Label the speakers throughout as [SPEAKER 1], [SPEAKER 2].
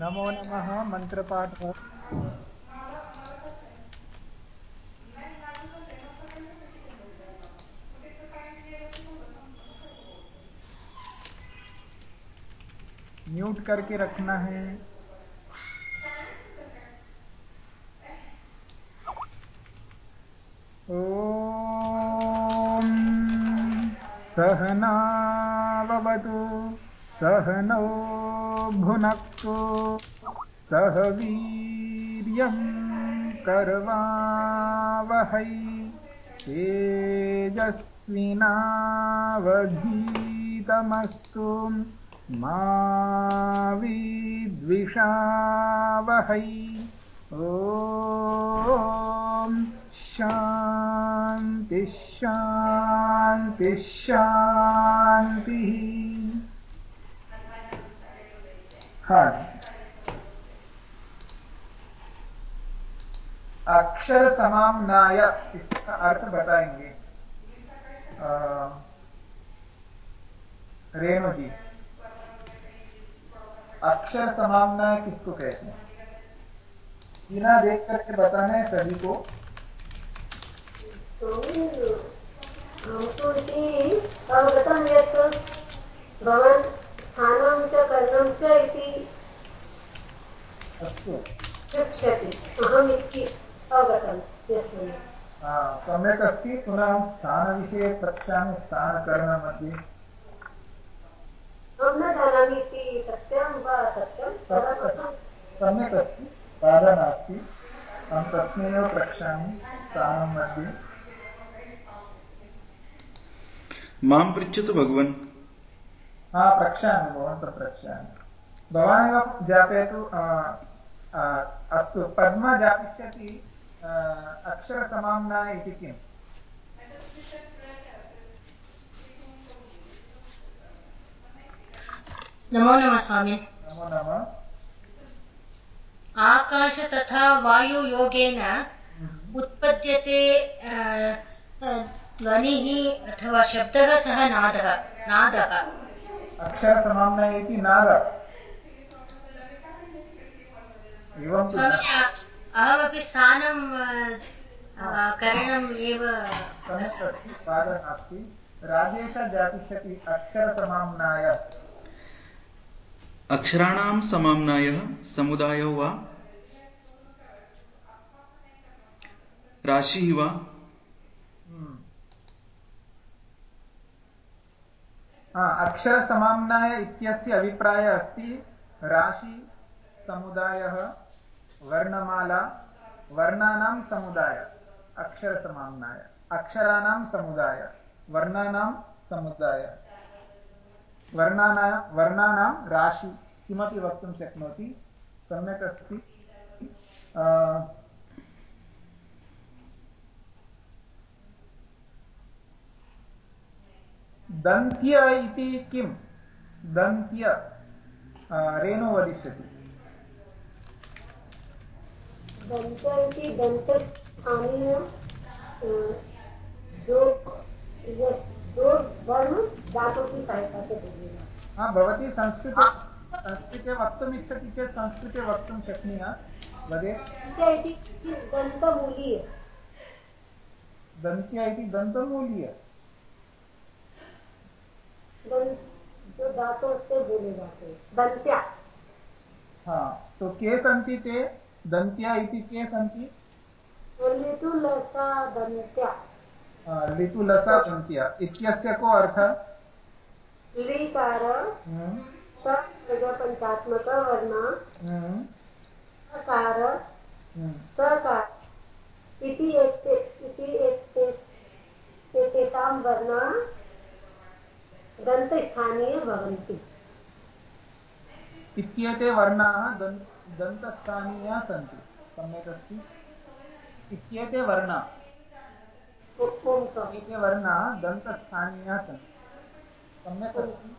[SPEAKER 1] नमो नमः मन्त्रपाठः म्यूट करके रखना है। ॐ सहनावतु सहनौ भुनक्तु सह वीर्यं कर्वावहै तेजस्विनावधीतमस्तु मा विद्विषावहै। ॐ शान्ति शान्ति हाँ अक्षर समामनाय इसका अर्थ बताएँगे रेणु जी अक्षर समामनाय किसको कहते हैं बिना देख करके बताना है सभी को
[SPEAKER 2] तो हमको यत् भवान् स्थानं च कर्णं च इति पृच्छति। अहम् इति अवगतं। यस्मिन्।
[SPEAKER 1] सम्यक् अस्ति। पुनः स्थानविषये पृच्छामि स्थानकरणमध्ये
[SPEAKER 2] अहं न जानामि इति सत्यं वा सत्यं
[SPEAKER 1] सम्यक् अस्ति। बाधा नास्ति। अहं तस्मिन्नेव स्थानं मध्ये
[SPEAKER 3] माँ पृच्छतु भगवन्।
[SPEAKER 1] हा प्रक्षामि भवन्तः प्रक्षामि भवानेव ज्ञापयतु अस्तु पद्मा ज्ञापयिष्यति अक्षरसमाम्ना इति किम्
[SPEAKER 4] नमो नमः स्वामी
[SPEAKER 1] नमो नमः
[SPEAKER 4] आकाश तथा वायुयोगेन उत्पद्यते ध्वनिः अथवा शब्दः सः नादः नादः
[SPEAKER 1] अक्षरसमाम्ना इति नाद एवं
[SPEAKER 4] अहमपि स्थानं करणम् एव
[SPEAKER 1] नास्ति। राजेश जातिष्यति अक्षरसमाम्नाय
[SPEAKER 3] अक्षराणां समाम्नायः समुदायो वा? राशिः वा?
[SPEAKER 1] अक्षरसमाम्नाय इत्यस्य अभिप्रायः अस्ति, राशि समुदायः, वर्णमाला, वर्णानां समुदाय, अक्षरसमाम्नाय, अक्षराणां समुदाय, वर्णानां समुदाय, वर्णाना, वर्णानां राशि किमपि वक्तुं शक्नोति, सम्यक् अस्ति। दन्त्य इति किं दन्त्य रेणु वदिष्यति।
[SPEAKER 2] इति दन्तस्थानीय
[SPEAKER 1] हाँ भवती संस्कृते संस्कृते वक्तुम् इच्छति चेत् संस्कृते वक्तुं शक्नुयात्। वदेत्
[SPEAKER 2] दन्तमूलीय।
[SPEAKER 1] दन्त्य इति दन्तमूलीय।
[SPEAKER 2] जो धातु से बोले जाते दन्त्या
[SPEAKER 1] हाँ तो के सन्ति ते? दन्त्या इति के सन्ति
[SPEAKER 2] लिटुलसा दन्त्या
[SPEAKER 1] लिटुलसा दन्त्या इत्यस्य को अर्थः?
[SPEAKER 2] लीकार पंचात्मक वर्ण। सकार सकार। इति एतेषां वर्णा। दन्तस्थानीय भवन्ति।
[SPEAKER 1] इत्येते वर्णाः दन्तस्थानीयाः सन्ति। सम्यक् अस्ति। इत्येते वर्णा। एते वर्णाः दन्तस्थानीयाः सन्ति। सम्यक् अस्ति।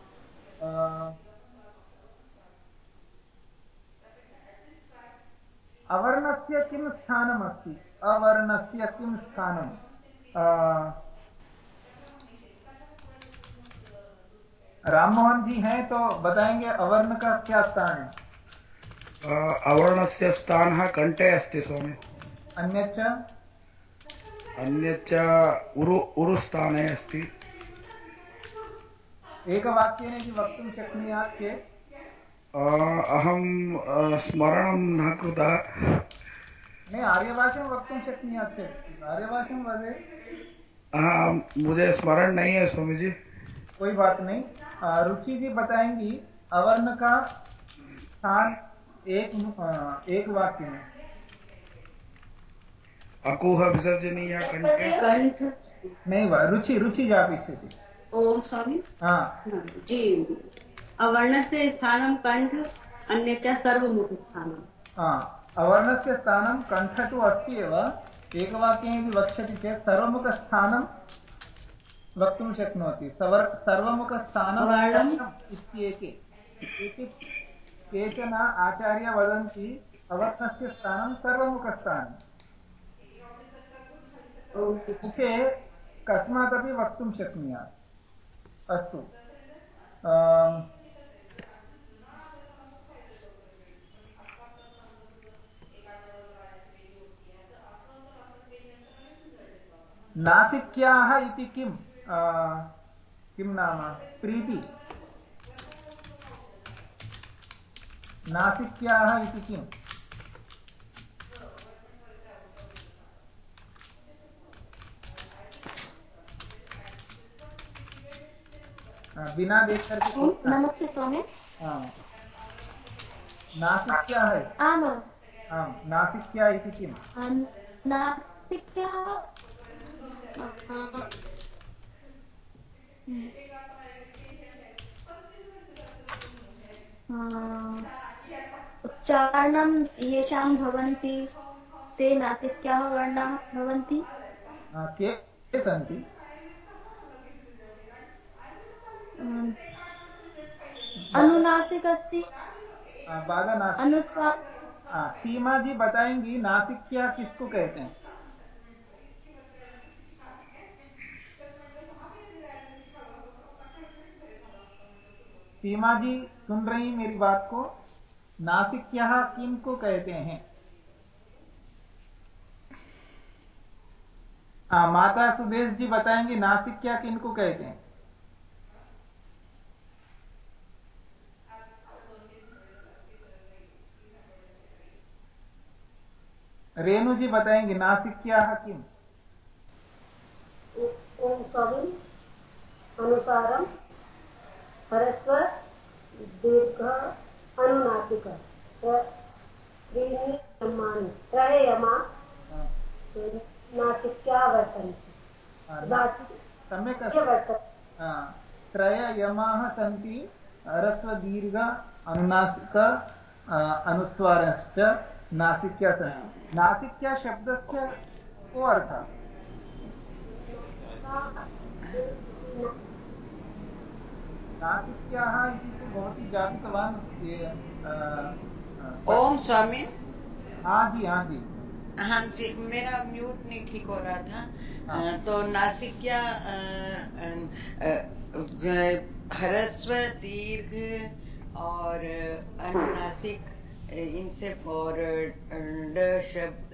[SPEAKER 1] अवर्णस्य किं स्थानमस्ति? अवर्णस्य किं स्थानं राम मोहन जी हैं तो बताएँगे अवर्ण का क्या स्थान है?
[SPEAKER 5] अ, अवर्णस्य स्थानः कण्ठे अस्ति स्वामी।
[SPEAKER 1] अन्यच्च?
[SPEAKER 5] अन्यच्च उरु उरुस्थाने अस्ति।
[SPEAKER 1] एकवाक्येन इति वक्तुं शक्नुयात् चेत्
[SPEAKER 5] अ, अहं अ, स्मरणं न कृतः।
[SPEAKER 1] न आर्यभाषां वक्तुं शक्नुयात् चेत् आर्यभाषां वदेत्
[SPEAKER 5] हाँ, मुझे स्मरण नहीं है स्वामी जी
[SPEAKER 1] कोई बात नहीं। रुचि जी बताएँगी अवर्ण का स्थान एक एक वाक्य में।
[SPEAKER 5] अकुह विसर्जनीय कंठे।
[SPEAKER 6] कंठ।
[SPEAKER 1] नैव रुचि रुचि जापिष्यति
[SPEAKER 6] ओम स्वामी।
[SPEAKER 1] हा।
[SPEAKER 6] जी। अवर्णस्य स्थानं कण्ठ अन्यच्च सर्वमुखस्थानम्
[SPEAKER 1] हा अवर्णस्य स्थानं कण्ठ तु अस्ति एव एकवाक्ये यदि वक्ष्यति चेत् सर्वमुखस्थानं वक्तुं शक्नोति। सवर् सर्वमुखस्थानं
[SPEAKER 6] वर्णम्
[SPEAKER 1] इत्येके। केचन आचार्य वदन्ति अवर्णस्य स्थानं सर्वमुखस्थानम्। मुखे कस्मादपि वक्तुं शक्नुयात्। अस्तु। नासिक्याः इति किं आ, किं नाम? प्रीति। नासिक्याः इति किम्? बिना देख करके
[SPEAKER 2] नमस्ते स्वामी।
[SPEAKER 1] हाँ। नासिक्या है
[SPEAKER 2] आमाम्
[SPEAKER 1] आम् नासिक्या इति किम्?
[SPEAKER 2] नासिक्या उच्चारणं येषां भवन्ति ते नासिक्याः वर्णाः भवन्ति?
[SPEAKER 1] के सन्ति?
[SPEAKER 2] अनुनासिक अस्ति
[SPEAKER 1] बाधा नासिक
[SPEAKER 2] अनुस्वार
[SPEAKER 1] सीमा जी बताएँगी नासिक्या किसको कहते हैं? सीमा जी सुन रही मेरी बात को? नासिक नासिक्या किन को कहते हैं? हाँ माता सुदेश जी बताएँगी नासिक्या किन को कहते हैं? रेणु जी बताएँगे नासिक्या किम?
[SPEAKER 2] ओम स्वामी अनुसारम। परस्पर दीर्घ अनुनासिक त्रीणि यमानि त्रय यमा।
[SPEAKER 1] हाँ,
[SPEAKER 2] नासिक्या वर्तन्ते
[SPEAKER 1] हाँ, सम्यक् अस्ति। त्रय यमाः सन्ति। ह्रस्वदीर्घ अनुनासिक अनुस्वारश्च नासिक्या सन्ति नासिक्या शब्दस्य को अर्थः? नासिक्याः इति तु भवती जापितवान्
[SPEAKER 7] ओम स्वामी।
[SPEAKER 1] हाँ जी हाँ जी।
[SPEAKER 7] हाँ जी मेरा म्यूट नहीं ठीक हो रहा था।
[SPEAKER 1] हाँ।
[SPEAKER 7] तो नासिक्या ह्रस्व दीर्घ और अनुनासिक इनसे और ड शब्द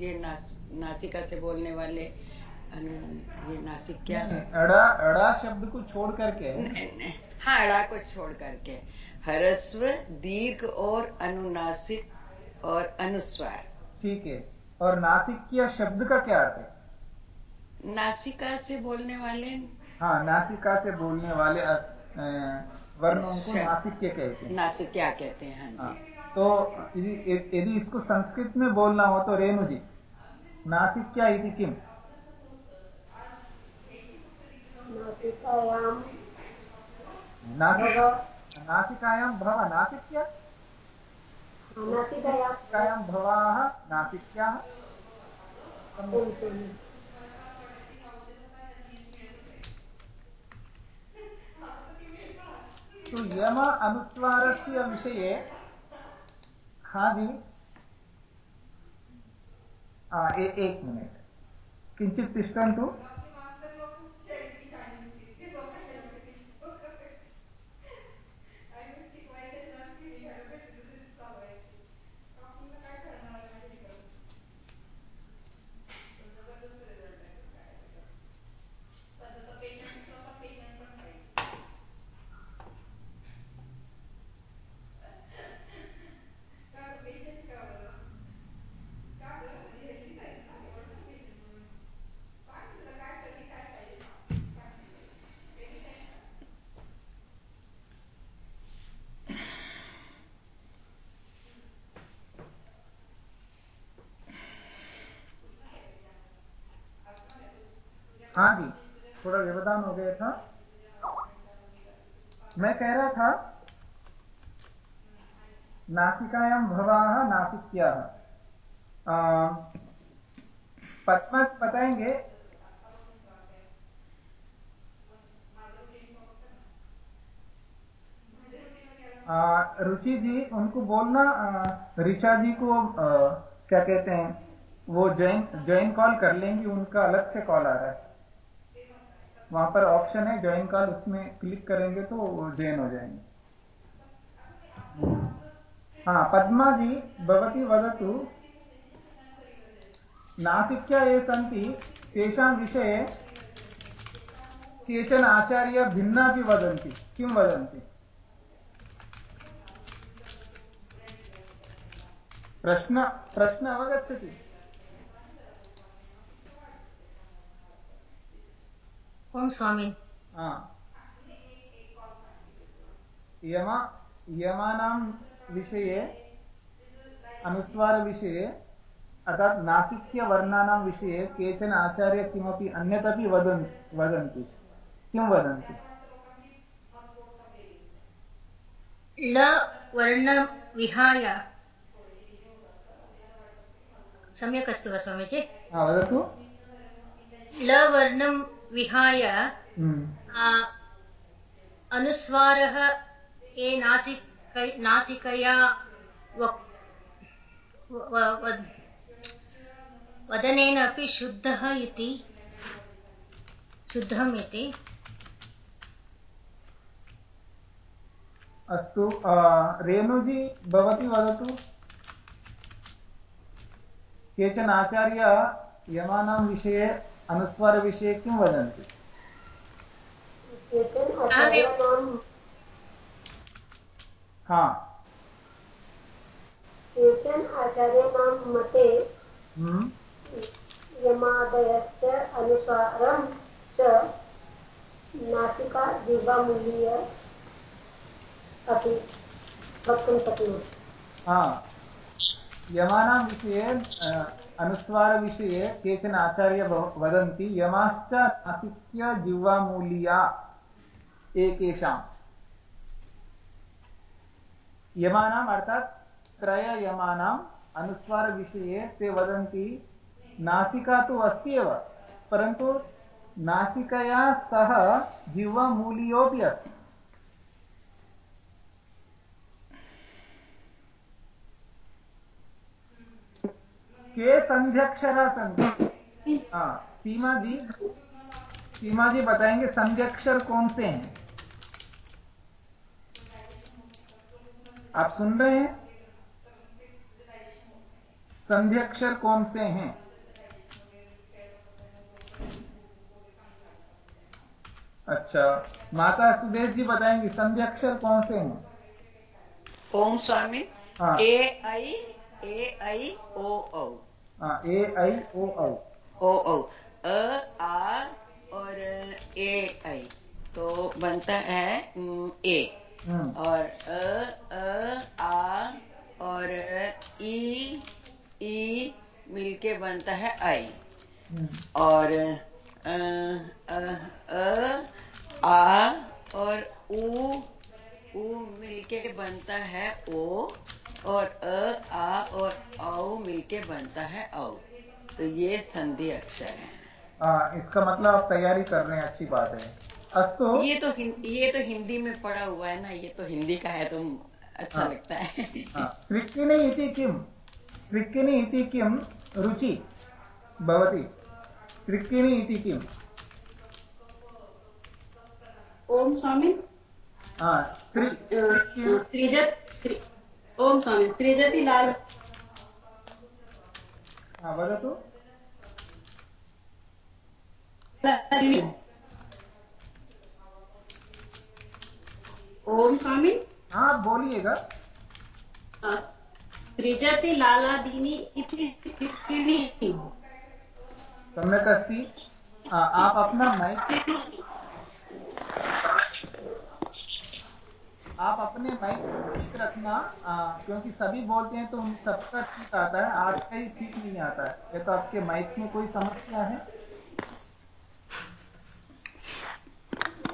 [SPEAKER 7] ये नास, नासिका से बोलने वाले ये नासिक्या
[SPEAKER 1] अड़ा अड़ा शब्द को छोड़ करके।
[SPEAKER 7] न- न- हाँ अड़ा को छोड़ करके। हरस्व दीर्घ और अनुनासिक और अनुस्वार।
[SPEAKER 1] ठीक है। और नासिक्य शब्द का क्या अर्थ है?
[SPEAKER 7] नासिका से बोलने वाले।
[SPEAKER 1] हाँ नासिका से बोलने वाले वर्णों को
[SPEAKER 7] नासिक
[SPEAKER 1] नासिक्य कहते हैं?
[SPEAKER 7] नासिक क्या कहते हैं हाँ
[SPEAKER 1] हाँ,
[SPEAKER 7] जी।
[SPEAKER 1] तो यदि इसको संस्कृत में बोलना हो तो रेणु जी नासिक्या इति किम?
[SPEAKER 2] नासिकायां
[SPEAKER 1] नासिक
[SPEAKER 2] भव
[SPEAKER 1] नासिक्या? नासिकायां भवाः नासिक्याः? तो यम अनुस्वारस्य विषये एक मिनिट। किञ्चित् तिष्ठन्तु। हाँ जी थोड़ा व्यवधान हो गया था। मैं कह रहा था नासिकायां भवाः नासिक्याः। पद्मा बताएँगे। रुचि जी उनको बोलना ऋचा जी को आ, क्या कहते हैं वो ज्वाइन ज्वाइन कॉल कर लेंगी उनका अलग से कॉल आ रहा है। वहाँ पर ऑप्शन है ज्वाइन कॉल उसमें क्लिक करेंगे तो ज्वाइन हो जाएँगे। हाँ पद्मा जी, भवती वदतु। नासिक्या ये सन्ति, तेषां विषये केचन आचार्य भिन्नापि वदन्ति। किं वदन्ति? प्रश्न प्रश्न अवगच्छति।
[SPEAKER 4] ओम स्वामी।
[SPEAKER 1] यम यमानां विषये अनुस्वारविषये अर्थात् नासिक्यवर्णानां विषये केचन आचार्य किमपि अन्यदपि वदन् वदन्ति। किं वदन्ति?
[SPEAKER 4] ल वर्णं विहाय। सम्यक् अस्ति वा स्वामीजि?
[SPEAKER 1] वदतु।
[SPEAKER 4] लवर्णं विहाय हम्म। अनुस्वारः ये नासिक नासिकया वदनेन अपि शुद्धः इति। शुद्धम् इति।
[SPEAKER 1] अस्तु रेणुजी भवती वदतु। केचन आचार्य यमानां विषये अनुस्वारविषये किं वदन्ति?
[SPEAKER 2] हा। केचन आचार्याणां मते हम्म। यमादयस्य अनुसारं च नासिका जीवामूलीय अपि वक्तुं शक्नोति
[SPEAKER 1] यमानां विषये अनुस्वारविषये केचन आचार्य वदन्ति, यमाश्च नासिक्य जिह्वामूलीया एकेषाम् यमानाम् अर्थात् त्रययमानाम् अनुस्वारविषये ते वदन्ति नासिका तु अस्ति एव, परन्तु नासिकया सह जिह्वामूलीयोऽपि अस्ति। के संध्यक्षरा संधि हाँ सीमा जी सीमा जी बताएँगे संध्यक्षर कौन से हैं। आप सुन रहे हैं? संध्यक्षर कौन से हैं? अच्छा माता सुदेश जी बताएँगे संध्यक्षर कौन से हैं।
[SPEAKER 7] ओम स्वामी। हाँ। ए आई ए आई ओ ओ
[SPEAKER 1] ए आई ओ औ
[SPEAKER 7] ओ ओ अ आ और ए आई तो बनता है ए हम्म। और अ अ आ और ई ई मिलके बनता है आई. हम्म। और अ अ आ और ऊ ऊ मिलके बनता है ओ. और अ आ और औ मिलके बनता है औ। तो ये संधि अक्षर है।
[SPEAKER 1] आ, इसका मतलब आप तैयारी कर रहे हैं अच्छी बात है। अस्तु?
[SPEAKER 7] ये तो ये तो हिंदी में पढ़ा हुआ है ना ये तो हिंदी का है तो अच्छा हाँ, लगता है।
[SPEAKER 1] सृक्किनी इति किम? सृक्किनी इति किम? रुचि? भवती। सृक्किनी इति किम?
[SPEAKER 6] ओम स्वामी।
[SPEAKER 1] सृजत
[SPEAKER 6] ओम स्वामी सृजति लाल।
[SPEAKER 1] वदतु
[SPEAKER 6] ओम स्वामी।
[SPEAKER 1] हाँ बोलिएगा।
[SPEAKER 6] सृजति लालादीनी इति
[SPEAKER 1] सम्यक् अस्ति। आप अपना माइक आप अपने माइक ठीक रखना आ, क्योंकि सभी बोलते हैं तो उन सबका ठीक आता है आपका ही ठीक नहीं आता है। या तो आपके माइक में कोई समस्या है?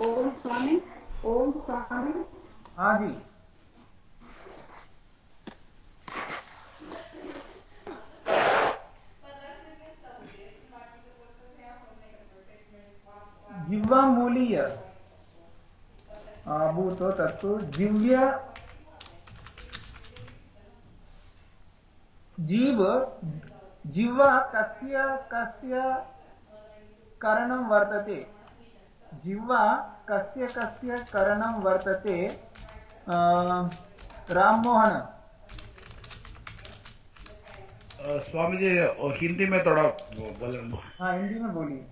[SPEAKER 6] ओम स्वामी ओम स्वामी।
[SPEAKER 1] हाँ जी। जिह्वा मूलीय भूतो तत्तु जिव्य जीव जिह्वा कस्य कस्य करणं वर्तते। जिह्वा कस्य कस्य करणं वर्तते राममोहन
[SPEAKER 5] स्वामी जी हिंदी में थोड़ा बोले
[SPEAKER 1] हाँ हिंदी में बोलिए।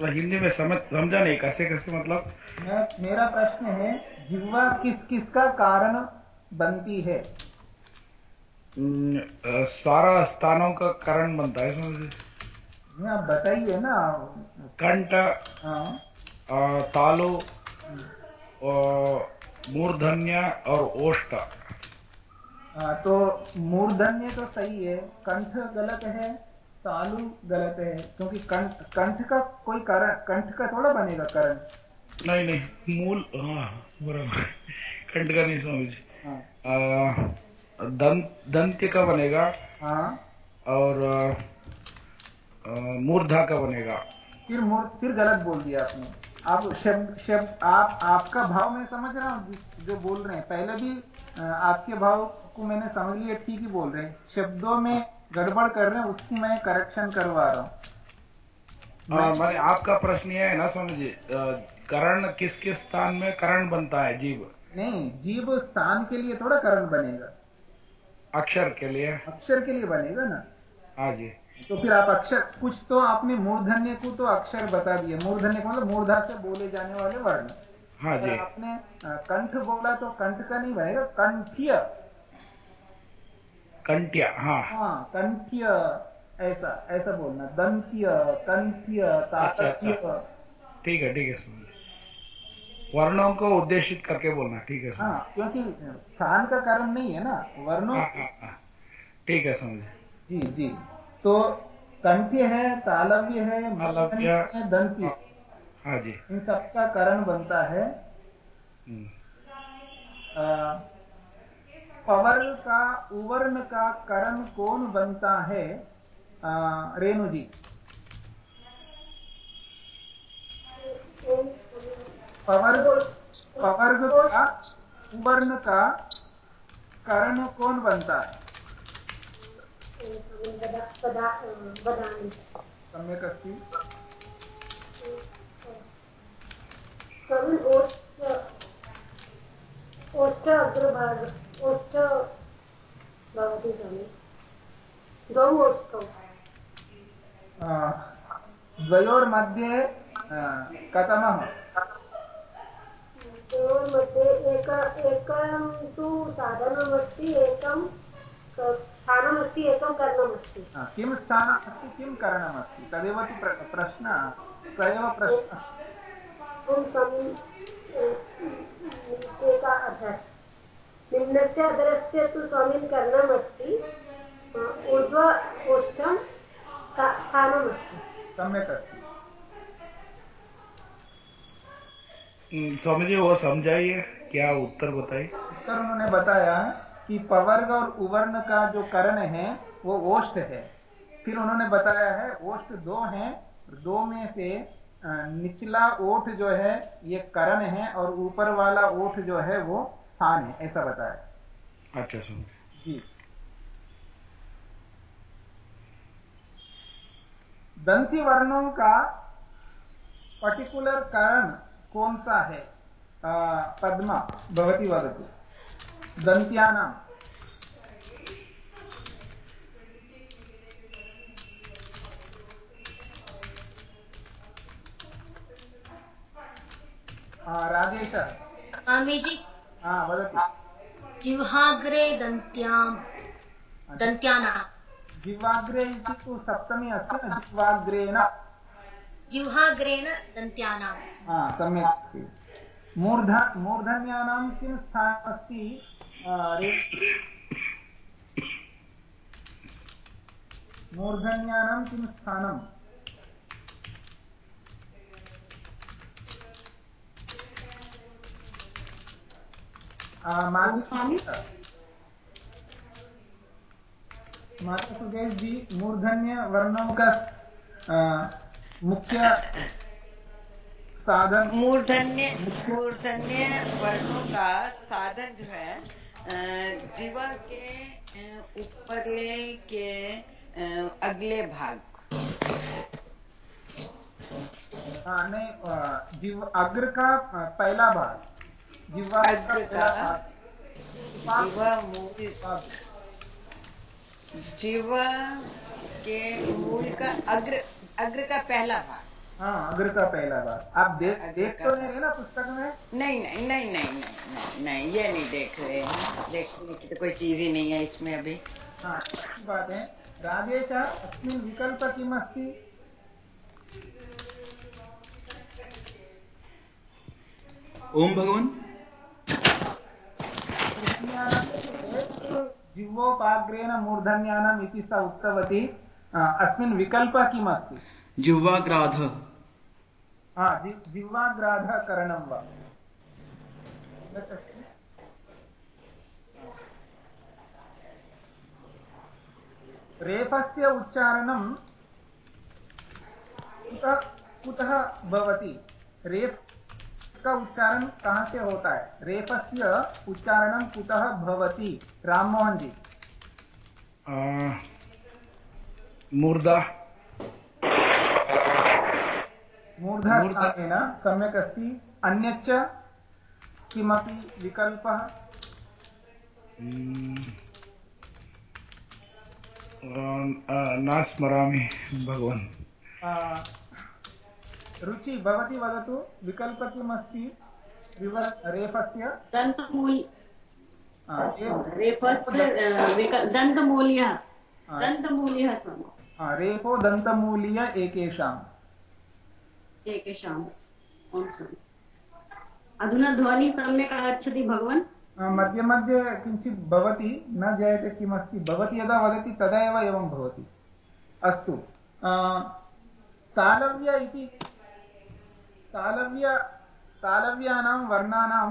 [SPEAKER 5] तो हिंदी में समझ समझा नहीं कैसे कैसे मतलब?
[SPEAKER 1] मेरा प्रश्न है जिह्वा किस किस का कारण बनती है?
[SPEAKER 5] सारा स्थानों का कारण बनता है स्वामी जी
[SPEAKER 1] आप बताइए ना।
[SPEAKER 5] कंठ
[SPEAKER 1] हाँ।
[SPEAKER 5] तालु मूर्धन्य और ओष्ट
[SPEAKER 1] तो मूर्धन्य तो सही है कंठ गलत है तालु गलत है क्योंकि कंठ कंठ का कोई कारण कंठ का थोड़ा बनेगा करण।
[SPEAKER 5] नहीं नहीं मूल हाँ बराबर। कंठ का नहीं स्वामी जी
[SPEAKER 1] हाँ
[SPEAKER 5] दंत दंत्य का बनेगा
[SPEAKER 1] हाँ।
[SPEAKER 5] और मूर्धा का बनेगा।
[SPEAKER 1] फिर फिर गलत बोल दिया आपने। आप शब्द शब्द आप आपका भाव मैं समझ रहा हूँ जो बोल रहे हैं। पहले भी आपके भाव को मैंने समझ लिया ठीक ही बोल रहे हैं। शब्दों में गड़बड़ कर रहे हैं उसकी मैं करेक्शन करवा रहा हूँ।
[SPEAKER 5] मैंने आपका प्रश्न यह है ना स्वामी जी करण किस किस स्थान में करण बनता है जीव?
[SPEAKER 1] नहीं जीव स्थान के लिए थोड़ा करण बनेगा।
[SPEAKER 5] अक्षर के लिए?
[SPEAKER 1] अक्षर के लिए बनेगा ना।
[SPEAKER 5] हाँ जी।
[SPEAKER 1] तो फिर आप अक्षर कुछ तो आपने मूर्धन्य को तो अक्षर बता दिए मूर्धन्य को मतलब मूर्धा से बोले जाने वाले वर्ण।
[SPEAKER 5] हाँ जी।
[SPEAKER 1] आपने कंठ बोला तो कंठ का नहीं बनेगा कंठ्य।
[SPEAKER 5] कंट्य हाँ.
[SPEAKER 1] हाँ कंठ्य ऐसा ऐसा बोलना। दंत्य कंठ्य ताकत्य
[SPEAKER 5] ठीक है ठीक है समझ वर्णों को उद्देशित करके बोलना ठीक है
[SPEAKER 1] हाँ क्योंकि स्थान का कारण नहीं है ना वर्णों
[SPEAKER 5] हाँ, हाँ, हाँ, ठीक है समझे
[SPEAKER 1] जी जी। तो कंठ्य है तालव्य है
[SPEAKER 5] तालव्य।
[SPEAKER 1] है दंत्य।
[SPEAKER 5] हाँ जी।
[SPEAKER 1] इन सबका कारण बनता है। पवर का, उवर्ण का करण कौन बनता है? रेणु जी। पवर्ग पवर्ग का, उवर्ण का करण कौन बनता है? सम्यक् अस्ति।
[SPEAKER 2] ओष्ठ अग्रभाग ओष्ठ भवति खलु द्वौ ओष्ठौ
[SPEAKER 1] द्वयोर्मध्ये कथमः?
[SPEAKER 2] द्वयोर्मध्ये एक एकं तु साधनमस्ति एकं स्थानमस्ति एकं करणमस्ति.
[SPEAKER 1] किं स्थानमस्ति किं करणमस्ति? तदेव तु प्रश्नः स एव प्रश्नः।
[SPEAKER 2] निम्नस्य अधरस्य तु स्वामिन् करणमस्ति। ऊर्ध्व ओष्ठं स्थानमस्ति
[SPEAKER 1] सम्यक् अस्ति।
[SPEAKER 5] स्वामी जी वो समझाइए क्या उत्तर बताइए?
[SPEAKER 1] उत्तर उन्होंने बताया कि पवर्ग और उवर्ण का जो करण है वो ओष्ठ है। फिर उन्होंने बताया है ओष्ठ दो हैं। दो में से निचला ओठ जो है ये करण है और ऊपर वाला ओठ जो है वो स्थान है ऐसा बताया।
[SPEAKER 5] अच्छा सुन
[SPEAKER 1] जी। दंती वर्णों का पर्टिकुलर कारण कौन सा है? पद्मा भवती वदतु दन्त्यानाम् राजेश।
[SPEAKER 4] स्वामीजी
[SPEAKER 1] हा वदतु।
[SPEAKER 4] जिह्वाग्रे दन्त्याम्। दन्त्यानां
[SPEAKER 1] जिह्वाग्रे इति तु सप्तमी अस्ति न? जिह्वाग्रेण।
[SPEAKER 4] जिह्वाग्रेण दन्त्यानां
[SPEAKER 1] हा सम्यक् अस्ति। मूर्ध मूर्धन्यानां किं स्थानमस्ति? मूर्धन्यानां किं स्थानम्? माता माता सुदेश जी मूर्धन्य वर्णों का आ, मुख्य साधन।
[SPEAKER 7] मूर्धन्य मूर्धन्य वर्णों का साधन जो है जीवा के ऊपरले के अगले भाग।
[SPEAKER 1] हाँ, नहीं जीव अग्र का पहला भाग। भाग
[SPEAKER 7] जीवा मूल। के मूल का अग्र अग्र का पहला भाग।
[SPEAKER 1] हाँ अग्र का पहला भाग। आप देख देख तो नहीं रहे ना पुस्तक में?
[SPEAKER 7] नहीं नहीं नहीं नहीं नहीं नहीं नहीं ये नहीं देख रहे हैं। देखने की तो कोई चीज़ ही नहीं है इसमें अभी।
[SPEAKER 1] हाँ अच्छी बात है। राजेश अस्मिन् विकल्प किम् अस्ति
[SPEAKER 3] ओम भगवान।
[SPEAKER 1] जिह्वोपाग्रेण मूर्धन्यानम् इति सा उक्तवती। अस्मिन् विकल्पः किम् अस्ति
[SPEAKER 3] जिह्वाग्राध।
[SPEAKER 1] हा जि जिह्वाग्राधः करणं वा रेफस्य उच्चारणं कुतः भवति? रेफ का उच्चारण कहाँ से होता है? रेफस्य उच्चारणं कुतः भवति? राममोहन जी।
[SPEAKER 5] अ, मूर्धा
[SPEAKER 1] मूर्धस्थानेन सम्यक् अस्ति। अन्यच्च किमपि विकल्पः?
[SPEAKER 5] हम्म, न स्मरामि भगवान्।
[SPEAKER 1] रुचि भवती वदतु विकल्प किमस्ति रेफस्य?
[SPEAKER 6] दन्तमूल्यः दन्तमूल्यः।
[SPEAKER 1] रेफो दन्तमूलीय एकेषाम्
[SPEAKER 6] एकेषाम् अधुना ध्वनिः सम्यक् आगच्छति भगवान्?
[SPEAKER 1] मध्ये मध्ये किञ्चित् भवति न जायते किमस्ति। भवती यदा वदति तदा एव एवं भवति। अस्तु। तालव्य इति तालव्य तालव्यानां वर्णानां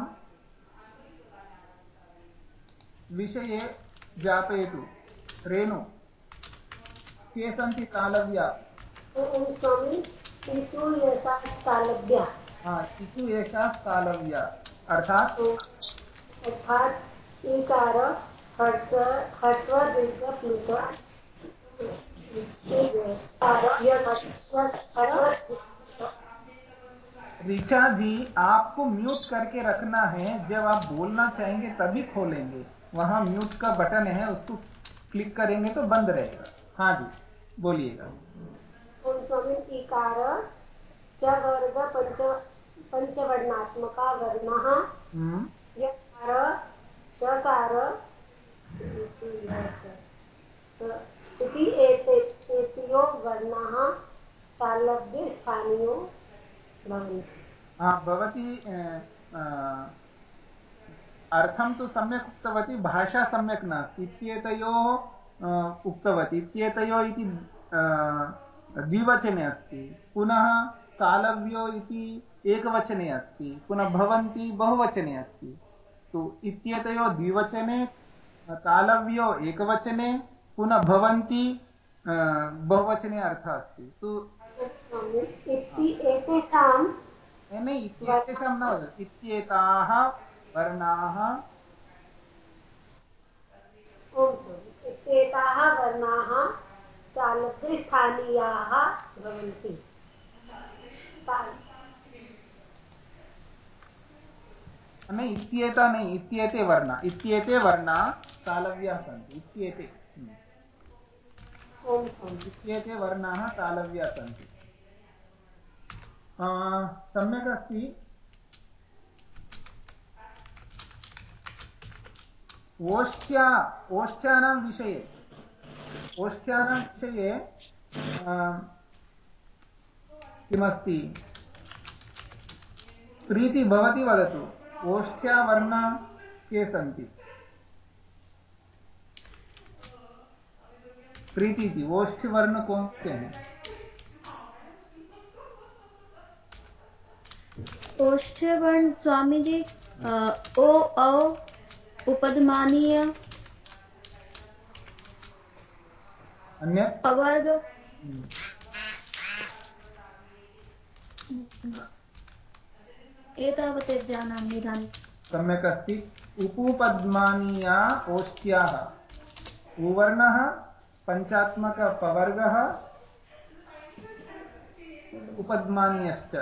[SPEAKER 1] विषये ज्ञापयतु रेणु के सन्ति तालव्या? हा इति एषा तालव्या। अर्थात्?
[SPEAKER 2] अर्थात हर्ष हर्ष दीर्घ प्लुत
[SPEAKER 1] ऋचा जी आपको म्यूट करके रखना है। जब आप बोलना चाहेंगे तभी खोलेंगे। वहाँ म्यूट का बटन है उसको क्लिक करेंगे तो बंद रहेगा। हाँ जी बोलिएगा।
[SPEAKER 2] वर्ग पंच पंचवर्णात्मका वर्णः?
[SPEAKER 1] हम्म,
[SPEAKER 2] इति एतयो वर्णाः
[SPEAKER 1] हाँ भवती अर्थं तु सम्यक् उक्तवती, भाषा सम्यक् नास्ति, इत्येतयोः उक्तवती, इत्येतयोः इति द्विवचने अस्ति, पुनः तालव्यो इति एकवचने अस्ति, पुनः भवन्ति बहुवचने अस्ति, तु इत्येतयोः द्विवचने तालव्यो एकवचने, पुनः भवन्ति बहुवचने अर्थः अस्ति, तु
[SPEAKER 2] एतेषां
[SPEAKER 1] न इत्येतेषां न वदति इत्येताः वर्णाः।
[SPEAKER 2] इत्येताः वर्णाः भवन्ति।
[SPEAKER 1] न इत्येता न इत्येते वर्णा। इत्येते वर्णा तालव्याः सन्ति। इत्येते। हम्म। इत्येते वर्णाः तालव्याः सन्ति। सम्यक् अस्ति। ओष्ठ्या ओष्ठ्यानां विषये ओष्ठ्यानां विषये किमस्ति? प्रीति भवती वदतु ओष्ठ्यावर्णा के सन्ति? प्रीति जी ओष्ठ्यवर्ण कौन से हैं?
[SPEAKER 8] ओष्ठ्य वर्ण स्वामी जी ओ औ उपदमानीय
[SPEAKER 1] अन्यत्
[SPEAKER 8] अवर्ग। एतावत् जानामि इदानीं।
[SPEAKER 1] सम्यक् अस्ति। उपूपद्मानीया ओष्ट्याः। उवर्णः पञ्चात्मकपवर्गः उपद्मानीयश्च।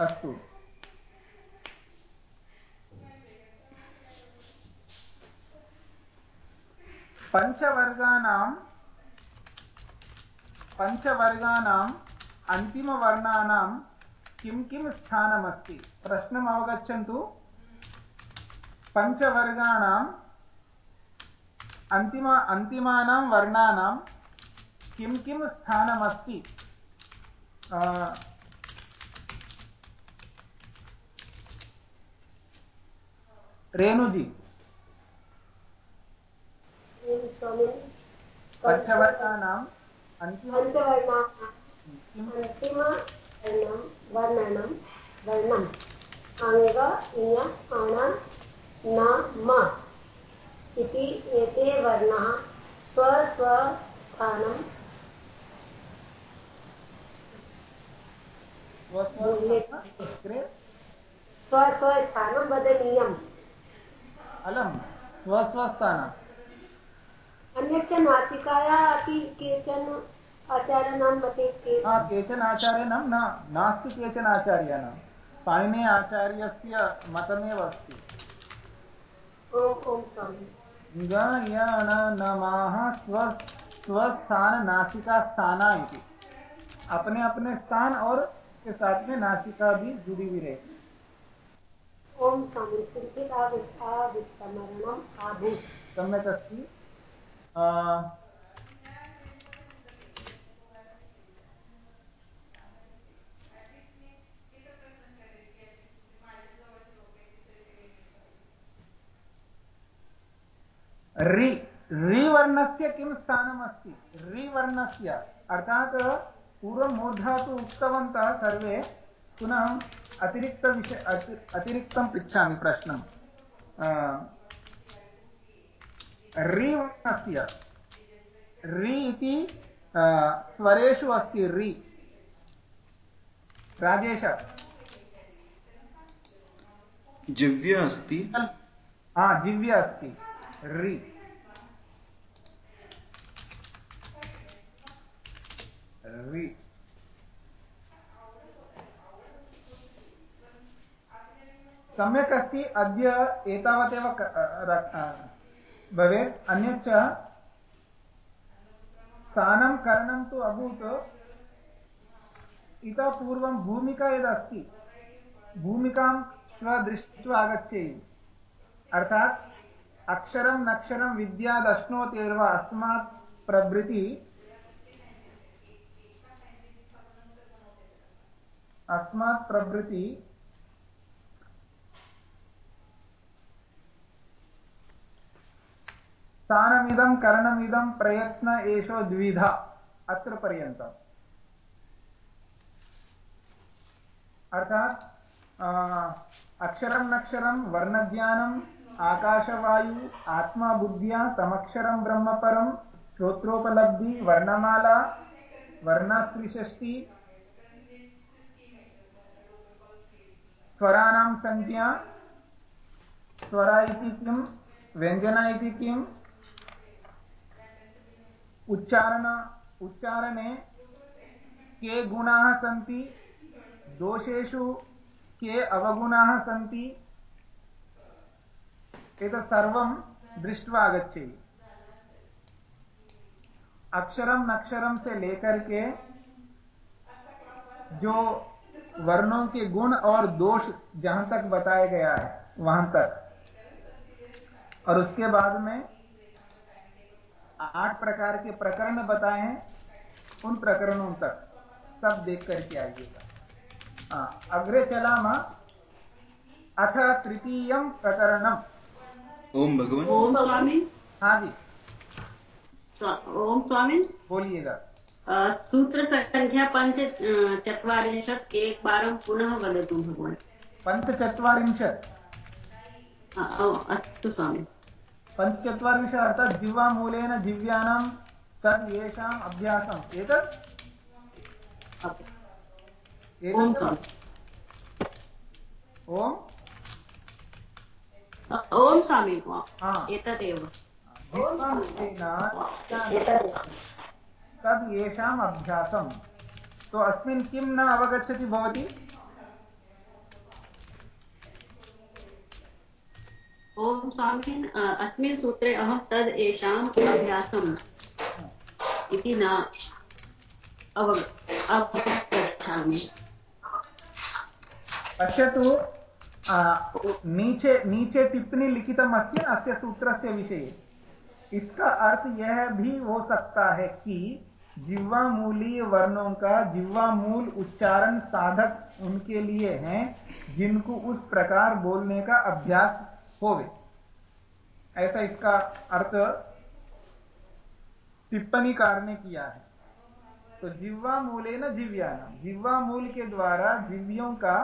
[SPEAKER 1] अस्तु। पञ्चवर्गाणां पञ्चवर्गाणाम् अन्तिमवर्णानां किं किं स्थानमस्ति? प्रश्नम् अवगच्छन्तु। पञ्चवर्गाणाम् अन्तिम, अन्तिमानां वर्णानां किं किं स्थानमस्ति? रेणुजी पञ्चवर्णानाम् अन्तिम
[SPEAKER 2] पञ्चवर्णाः अन्तिमवर्णं वर्णनं वर्णम् अङ्ग इय अण न म इति एते वर्णाः स्वस्वस्थानं स्वस्वस्थानं वदनीयम्
[SPEAKER 1] अलं स्वस्वस्थानम्
[SPEAKER 2] अन्यच्च नासिकाया अपि केचन आचार्याणां मते
[SPEAKER 1] केचन आचार्याणां न नास्ति केचन आचार्याणां। पाणिनेय आचार्यस्य मतमेव अस्ति। गणनमाः स्व स्वस्थान नासिका स्थाना इति। अपने अपने स्थान और उसके साथ में नासिका भी जुड़ी हुई रहेगी।
[SPEAKER 2] ओम सम्यक्
[SPEAKER 1] अस्ति। रि ऋवर्णस्य किं स्थानमस्ति? ऋवर्णस्य अर्थात् पूर्वं मूर्धातु उक्तवन्तः सर्वे पुनः अतिरिक्तविषय अतिरिक्तं पृच्छामि प्रश्नं. ऋवर्णस्य रि इति स्वरेषु अस्ति रि. राजेश?
[SPEAKER 3] जिव्य अस्ति।
[SPEAKER 1] हा जिव्य अस्ति. रि. रि. सम्यक् अस्ति अद्य एतावदेव भवेत्। अन्यच्च स्थानं करणं तु अभूत्। इतः पूर्वं भूमिका यदस्ति, भूमिकां श्व दृष्ट्वा आगच्छेयुः अर्थात् अक्षरं नक्षरं विद्यादश्नोत्येर्व अस्मात् प्रभृति अस्मात् प्रभृति स्थानमिदं, करणमिदं, प्रयत्न एषो द्विधा। अत्र पर्यन्तम् अर्थात् अक्षरं नक्षरं वर्णज्ञानम् आकाशवायु आत्मा बुद्ध्या तमक्षरं ब्रह्मपरं, श्रोत्रोपलब्धि, वर्णमाला, वर्णास्त्रिषष्टि, स्वराणां संज्ञा, स्वरा इति किं, व्यञ्जना इति किम् उच्चारण, उच्चारणे के गुणाः सन्ति, दोषेषु के अवगुणाः सन्ति, एतत् सर्वं दृष्ट्वा आगच्छेयुः। अक्षरम नक्षरम से लेकर के जो वर्णों के गुण और दोष जहाँ तक बताया गया है, वहाँ तक। और उसके बाद में आठ प्रकार के प्रकरण बताए हैं उन प्रकरणों तक सब देख करके आइएगा। अग्रे चलाम अथ तृतीय प्रकरणम।
[SPEAKER 3] ओम भगवान।
[SPEAKER 6] ओम स्वामी।
[SPEAKER 1] हाँ जी।
[SPEAKER 6] ओम स्वामी।
[SPEAKER 1] बोलिएगा।
[SPEAKER 6] सूत्र संख्या पंच चत्वारिंशत् एकवारं पुनः वदतु भगवान्।
[SPEAKER 1] पञ्चचत्वारिंशत्
[SPEAKER 6] अस्तु स्वामी।
[SPEAKER 1] पञ्चचत्वारिंश अर्थात् जिह्वामूलेन जिव्यानां तद् येषाम् अभ्यासम्। एतत्? एतत्? ओम्?
[SPEAKER 6] ओम स्वामी एतदेव।
[SPEAKER 1] तद् येषाम् अभ्यासम्। तो अस्मिन् किं न अवगच्छति भवती
[SPEAKER 6] ओम स्वामिन् अस्मिन् सूत्रे अहं तद् येषाम् अभ्यासम् इति न अव, अवगच्छामि।
[SPEAKER 1] पश्यतु नीचे नीचे टिप्पणी लिखितम् अस्ति अस्य सूत्रस्य विषये। इसका अर्थ यह भी हो सकता है कि जिह्वा मूलीय वर्णों का जिह्वा मूल उच्चारण साधक उनके लिए हैं, जिनको उस प्रकार बोलने का अभ्यास होवे। ऐसा इसका अर्थ टिप्पणी कार ने किया है। तो जिह्वा मूले न जिव्याना जिह्वा मूल के द्वारा जिव्यों का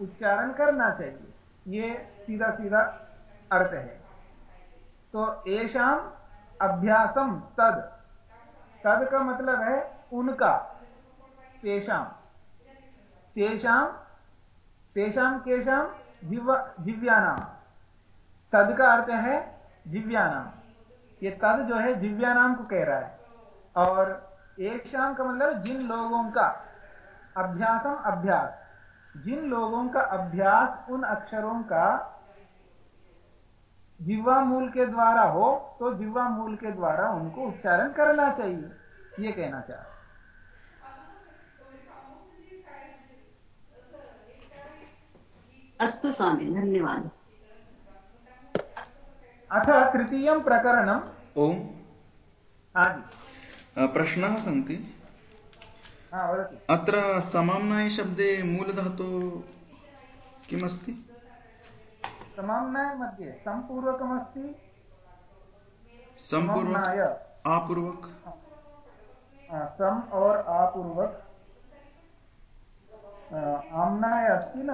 [SPEAKER 1] उच्चारण करना चाहिए। ये सीधा सीधा अर्थ है। तो येषाम अभ्यासम तद। तद का मतलब है उनका तेषाम तेषाम तेषाम केशाम जिव्वा जिव्यानाम तद का अर्थ है जिव्यानाम ये तद जो है जिव्यानाम को कह रहा है। और एक शाम का मतलब जिन लोगों का अभ्यासम अभ्यास। जिन लोगों का अभ्यास उन अक्षरों का जिह्वा मूल के द्वारा हो तो जिह्वा मूल के द्वारा उनको उच्चारण करना चाहिए। ये कहना चाह रहा
[SPEAKER 6] अस्तु स्वामी, धन्यवादः।
[SPEAKER 1] अथ तृतीयं प्रकरणम्।
[SPEAKER 3] ओम्।
[SPEAKER 1] आदि।
[SPEAKER 3] प्रश्नाः सन्ति।
[SPEAKER 1] हा
[SPEAKER 3] अत्र समाम्नायशब्दे मूलधातु किमस्ति?
[SPEAKER 1] समाम्नाय मध्ये सम्पूर्वकमस्ति?
[SPEAKER 3] सम्पूर्वक आपूर्वक।
[SPEAKER 1] सम और आपूर्वक। आम्नाय अस्ति न?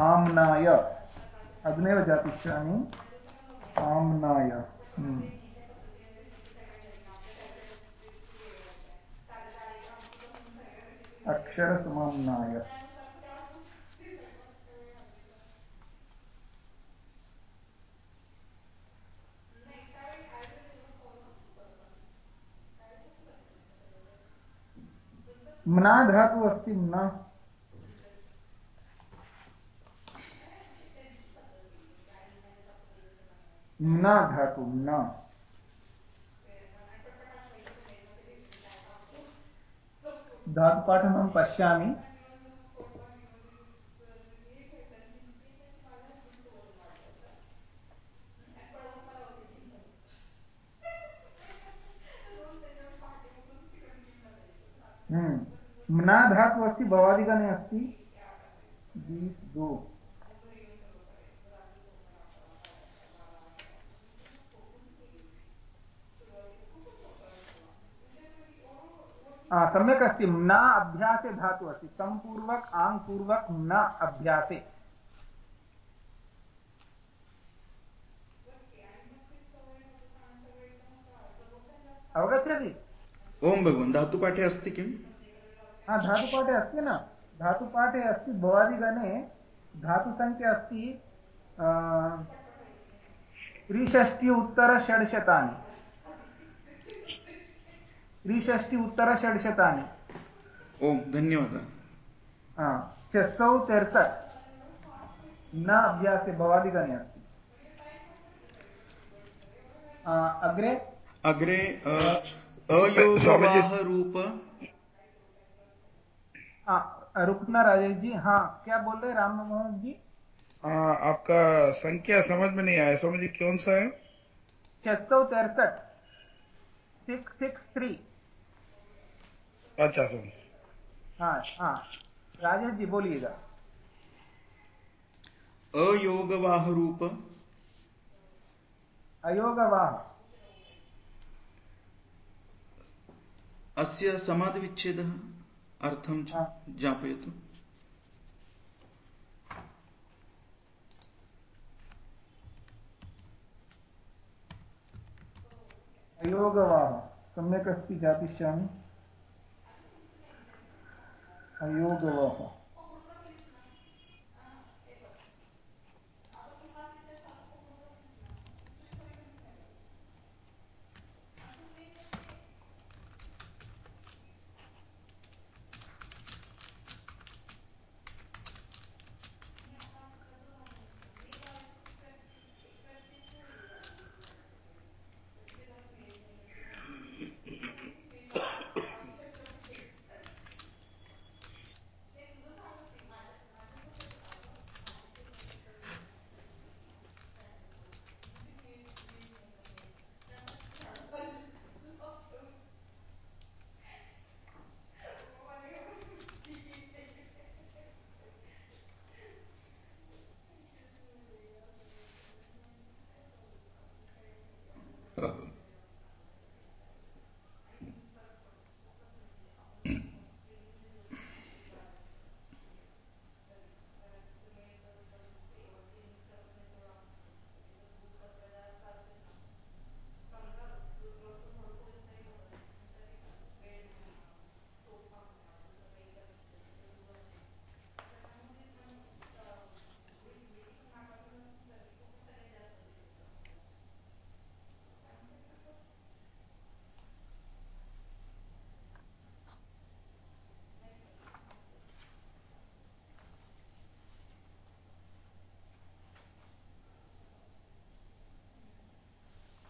[SPEAKER 1] आम्नाय। अग्नेव जातिष्यामि आम्नाय हम्म। अक्षरसमाम्नाय म्ना धातु अस्ति म्ना म्ना धातु म्ना धातुपाठमहं पश्यामि। हम्म। म्ना धातु अस्ति भवादिगणे अस्ति। बीस दो। सम्यक् अस्ति म्ना अभ्यासे धातु अस्ति सम्पूर्वक आङ्पूर्वक म्ना अभ्यासे। अवगच्छति?
[SPEAKER 3] ओम भगवान् धातुपाठे अस्ति किम्?
[SPEAKER 1] हा धातुपाठे अस्ति न। धातुपाठे अस्ति भवादिगणे धातुसङ्ख्या अस्ति त्रिषष्टि उत्तरषड्शतानि त्रिषष्टि उत्तरषड्शतानि
[SPEAKER 3] ओम धन्यवादः।
[SPEAKER 1] हा, छसौ तिरसठ न अभ्यासे भवादिगणे अस्ति। अग्रे?
[SPEAKER 3] अग्रे रूप।
[SPEAKER 1] रुकना राजेश जी हाँ क्या बोल रहे राम मोहन जी
[SPEAKER 5] आ, आपका संख्या समझ में नहीं आया। समझ कौन सा है?
[SPEAKER 1] छह सौ तिरसठ सिक्स सिक्स थ्री।
[SPEAKER 5] अच्छा सुन
[SPEAKER 1] हाँ हाँ। राजेश जी बोलिएगा।
[SPEAKER 3] अयोगवाह रूप
[SPEAKER 1] अयोगवाह।
[SPEAKER 3] अस्य समाधिविच्छेदः अर्थं
[SPEAKER 1] हाँ।
[SPEAKER 3] ज्ञापयतु।
[SPEAKER 1] अयोगवाह। सम्यक् अस्ति ज्ञापिष्यामि। अयोगवाह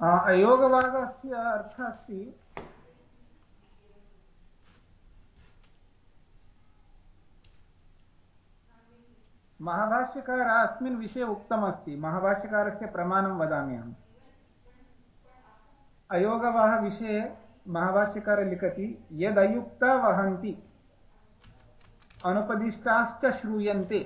[SPEAKER 1] अयोगभागस्य अर्थः अस्ति महाभाष्यकारः अस्मिन् विषये उक्तमस्ति। महाभाष्यकारस्य प्रमाणं वदामि अहम् अयोगवः विषये महाभाष्यकारः लिखति, यदयुक्ता वहन्ति, अनुपदिष्टाश्च श्रूयन्ते।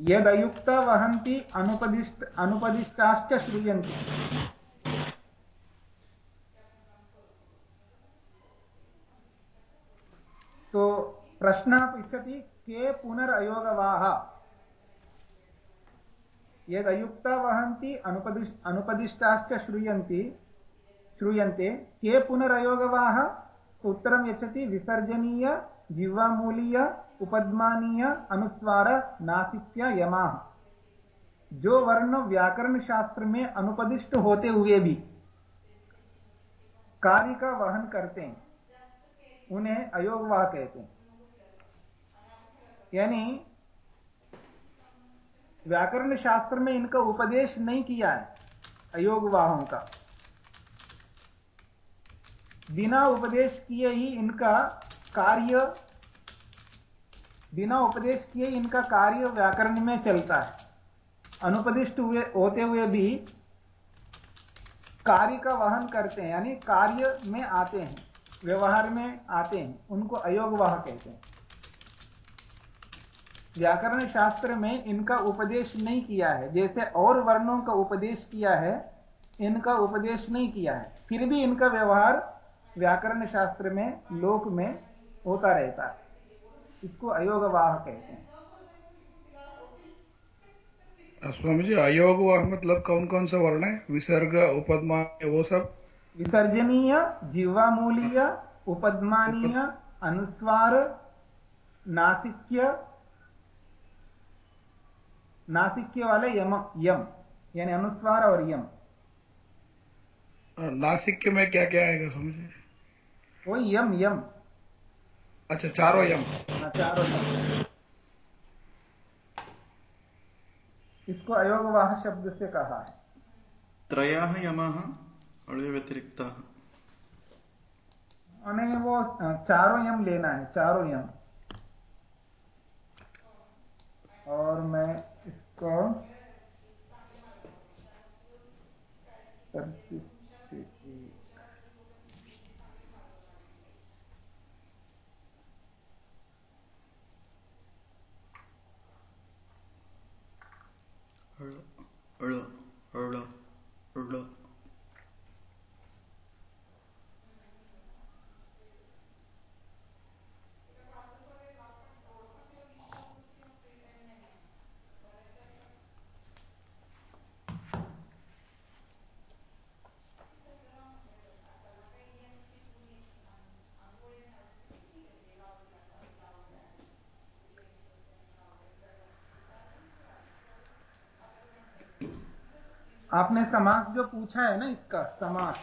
[SPEAKER 1] यदयुक्त वहन्ति अनुपदिष्ट अनुपदिष्टाश्च श्रूयन्ति। तो प्रश्नः पृच्छति, के पुनरयोगवाः? यदयुक्ता वहन्ति अनुपदिष् अनुपदिष्टाश्च श्रूयन्ति श्रूयन्ते, के पुनरयोगवाः? तो उत्तरं यच्छति, विसर्जनीय, जिह्वामूलीय उपद्मानीय अनुस्वार नासिक्य यमा। जो वर्ण व्याकरण शास्त्र में अनुपदिष्ट होते हुए भी कार्य का वहन करते हैं, उन्हें अयोगवाह कहते हैं। यानी व्याकरण शास्त्र में इनका उपदेश नहीं किया है, अयोगवाहों का। बिना उपदेश किए ही इनका कार्य बिना उपदेश किए इनका कार्य व्याकरण में चलता है। अनुपदिष्ट हुए, होते हुए भी कार्य का वहन करते हैं, यानी कार्य में आते हैं, व्यवहार में आते हैं, उनको अयोग अयोगवाह कहते हैं। व्याकरण शास्त्र में इनका उपदेश नहीं किया है, जैसे और वर्णों का उपदेश किया है, इनका उपदेश नहीं किया है। फिर भी इनका व्यवहार व्याकरण शास्त्र में, लोक में होता रहता है। इसको अयोगवाह कहते हैं।
[SPEAKER 5] स्वामी जी अयोगवाह मतलब कौन कौन सा वर्ण है? विसर्ग उपदमा वो सब?
[SPEAKER 1] विसर्जनीय जीवामूलीय उपदमानीय अनुस्वार नासिक्य नासिक्य वाले यम यम यानी अनुस्वार और यम।
[SPEAKER 5] नासिक्य में क्या क्या आएगा समझे
[SPEAKER 1] वो यम यम।
[SPEAKER 5] अच्छा चारों यम।
[SPEAKER 1] हाँ, चारों यम। इसको अयोगवाह शब्द से कहा है।
[SPEAKER 3] त्रयः यमः अणु व्यतिरिक्तः
[SPEAKER 1] नहीं वो चारों यम लेना है चारों यम। और मैं इसको
[SPEAKER 3] 儿子
[SPEAKER 1] आपने समास जो पूछा है ना इसका समास।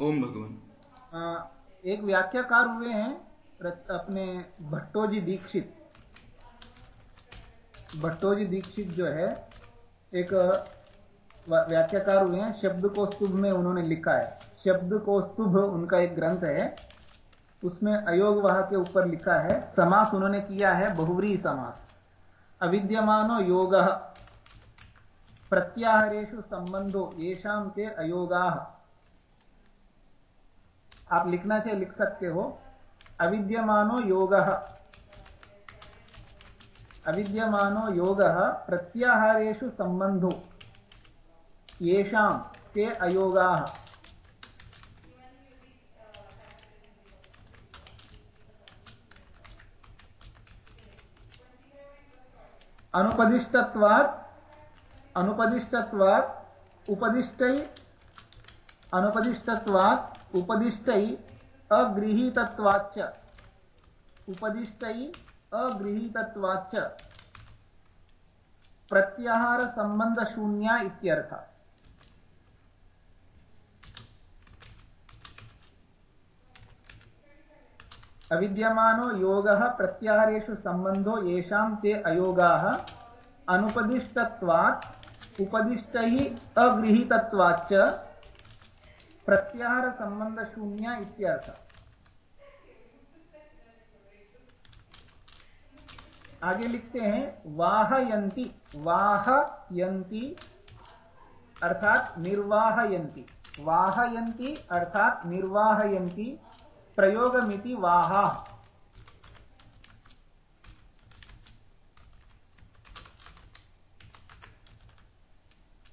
[SPEAKER 3] ओम भगवान।
[SPEAKER 1] एक व्याख्याकार हुए हैं अपने भट्टोजी दीक्षित। भट्टोजी दीक्षित जो है एक व्याख्याकार हुए हैं शब्द कौस्तुभ में उन्होंने लिखा है। शब्द कौस्तुभ उनका एक ग्रंथ है उसमें अयोग अयोगवाह के ऊपर लिखा है समास उन्होंने किया है बहुवरी समास। अविद्यमानो योग प्रत्याहारेशु संबंधो येषां ते अयोगाः। आप लिखना चाहिए लिख सकते हो। अविद्यमानो योगः। अविद्यमानो योगः प्रत्याहारेषु संबंधो येषां ते अयोगाः। अनुपदिष्टत्वात् अनुपदिष्टत्वात् उपदिष्टै अनुपदिष्टत्वात् उपदिष्टै, अगृहीतत्वाच्च। उपदिष्टै, अगृहीतत्वाच्च। प्रत्याहार संबंध शून्य इत्यर्थ। अविद्यमानो योगः, प्रत्याहारेषु संबंधो येषां ते अयोगाः। अनुपदिष्टत्वात् उपदिष्ट ही अगृहितत्वाच्च प्रत्याहार संबंध शून्य इत्यर्थ। आगे लिखते हैं वाहयंती वाहयंती अर्थात निर्वाहयंती वाहयंती अर्थात निर्वाहयंती प्रयोगमिति वाहा।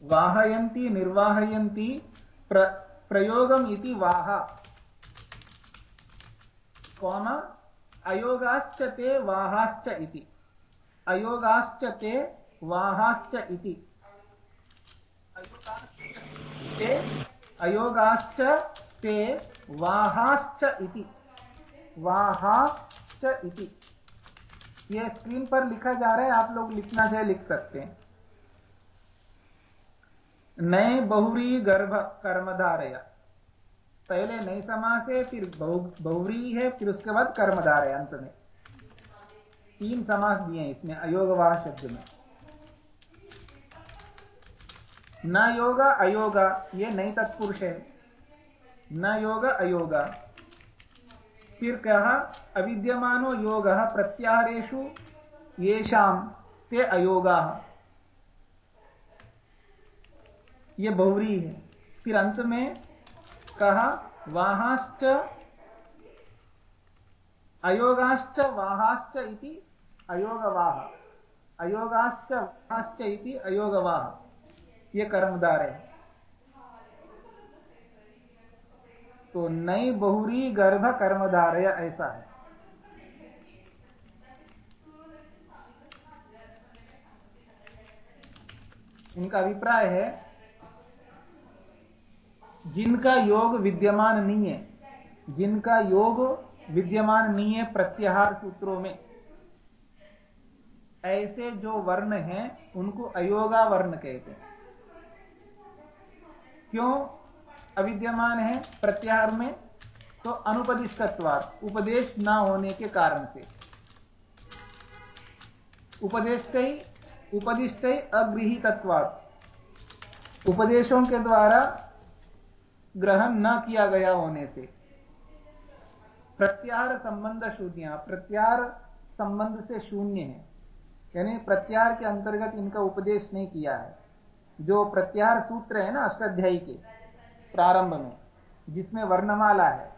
[SPEAKER 1] वाहयन्ति निर्वाहयन्ति प्र, प्रयोगम इति वाह। कौन अयोगाश्च ते वाहाश्च इति। अयोगाश्च ते वाहाश्च इति। अयोगाश्च ते वाहाश्च इति। वाहाश्च इति। ये स्क्रीन पर लिखा जा रहा है आप लोग लिखना चाहे लिख सकते हैं। नए बहुरी गर्भ कर्मधारया। पहले नई समास है फिर बहुरी है, फिर उसके बाद कर्मधार है अंत में। तीन समास दिए इसमें अयोगवाह शब्द में। न योगा, अयोगा, ये नई तत्पुरुष है। न योग, अयोगा। फिर कहा, अविद्यमानो योग प्रत्याहारेशु ये शाम ते अयोगा। ये बहुरी है। फिर अंत में कहा, वाहाश्च अयोगाश्च वाहाश्च इति अयोगवाह। अयोगाश्च वाहाश्च इति अयोगवाह। ये कर्मदार है। तो नई बहुरी गर्भ कर्मधारय ऐसा है। इनका अभिप्राय है जिनका योग विद्यमान नहीं है, जिनका योग विद्यमान नहीं है प्रत्याहार सूत्रों में। ऐसे जो वर्ण हैं, उनको अयोगा वर्ण कहते हैं। क्यों? अविद्यमान है प्रत्याहार में तो अनुपदिष्टत्वाद उपदेश ना होने के कारण से। उपदेश उपदिष्ट अगृहितत्वाद उपदेशों के द्वारा ग्रहण न किया गया होने से। प्रत्याहार संबंध शून्य। प्रत्याहार संबंध से शून्य है। यानी प्रत्याहार के अंतर्गत इनका उपदेश नहीं किया है। जो प्रत्याहार सूत्र है ना, अष्टाध्यायी के, प्रारंभ में, जिसमें वर्णमाला है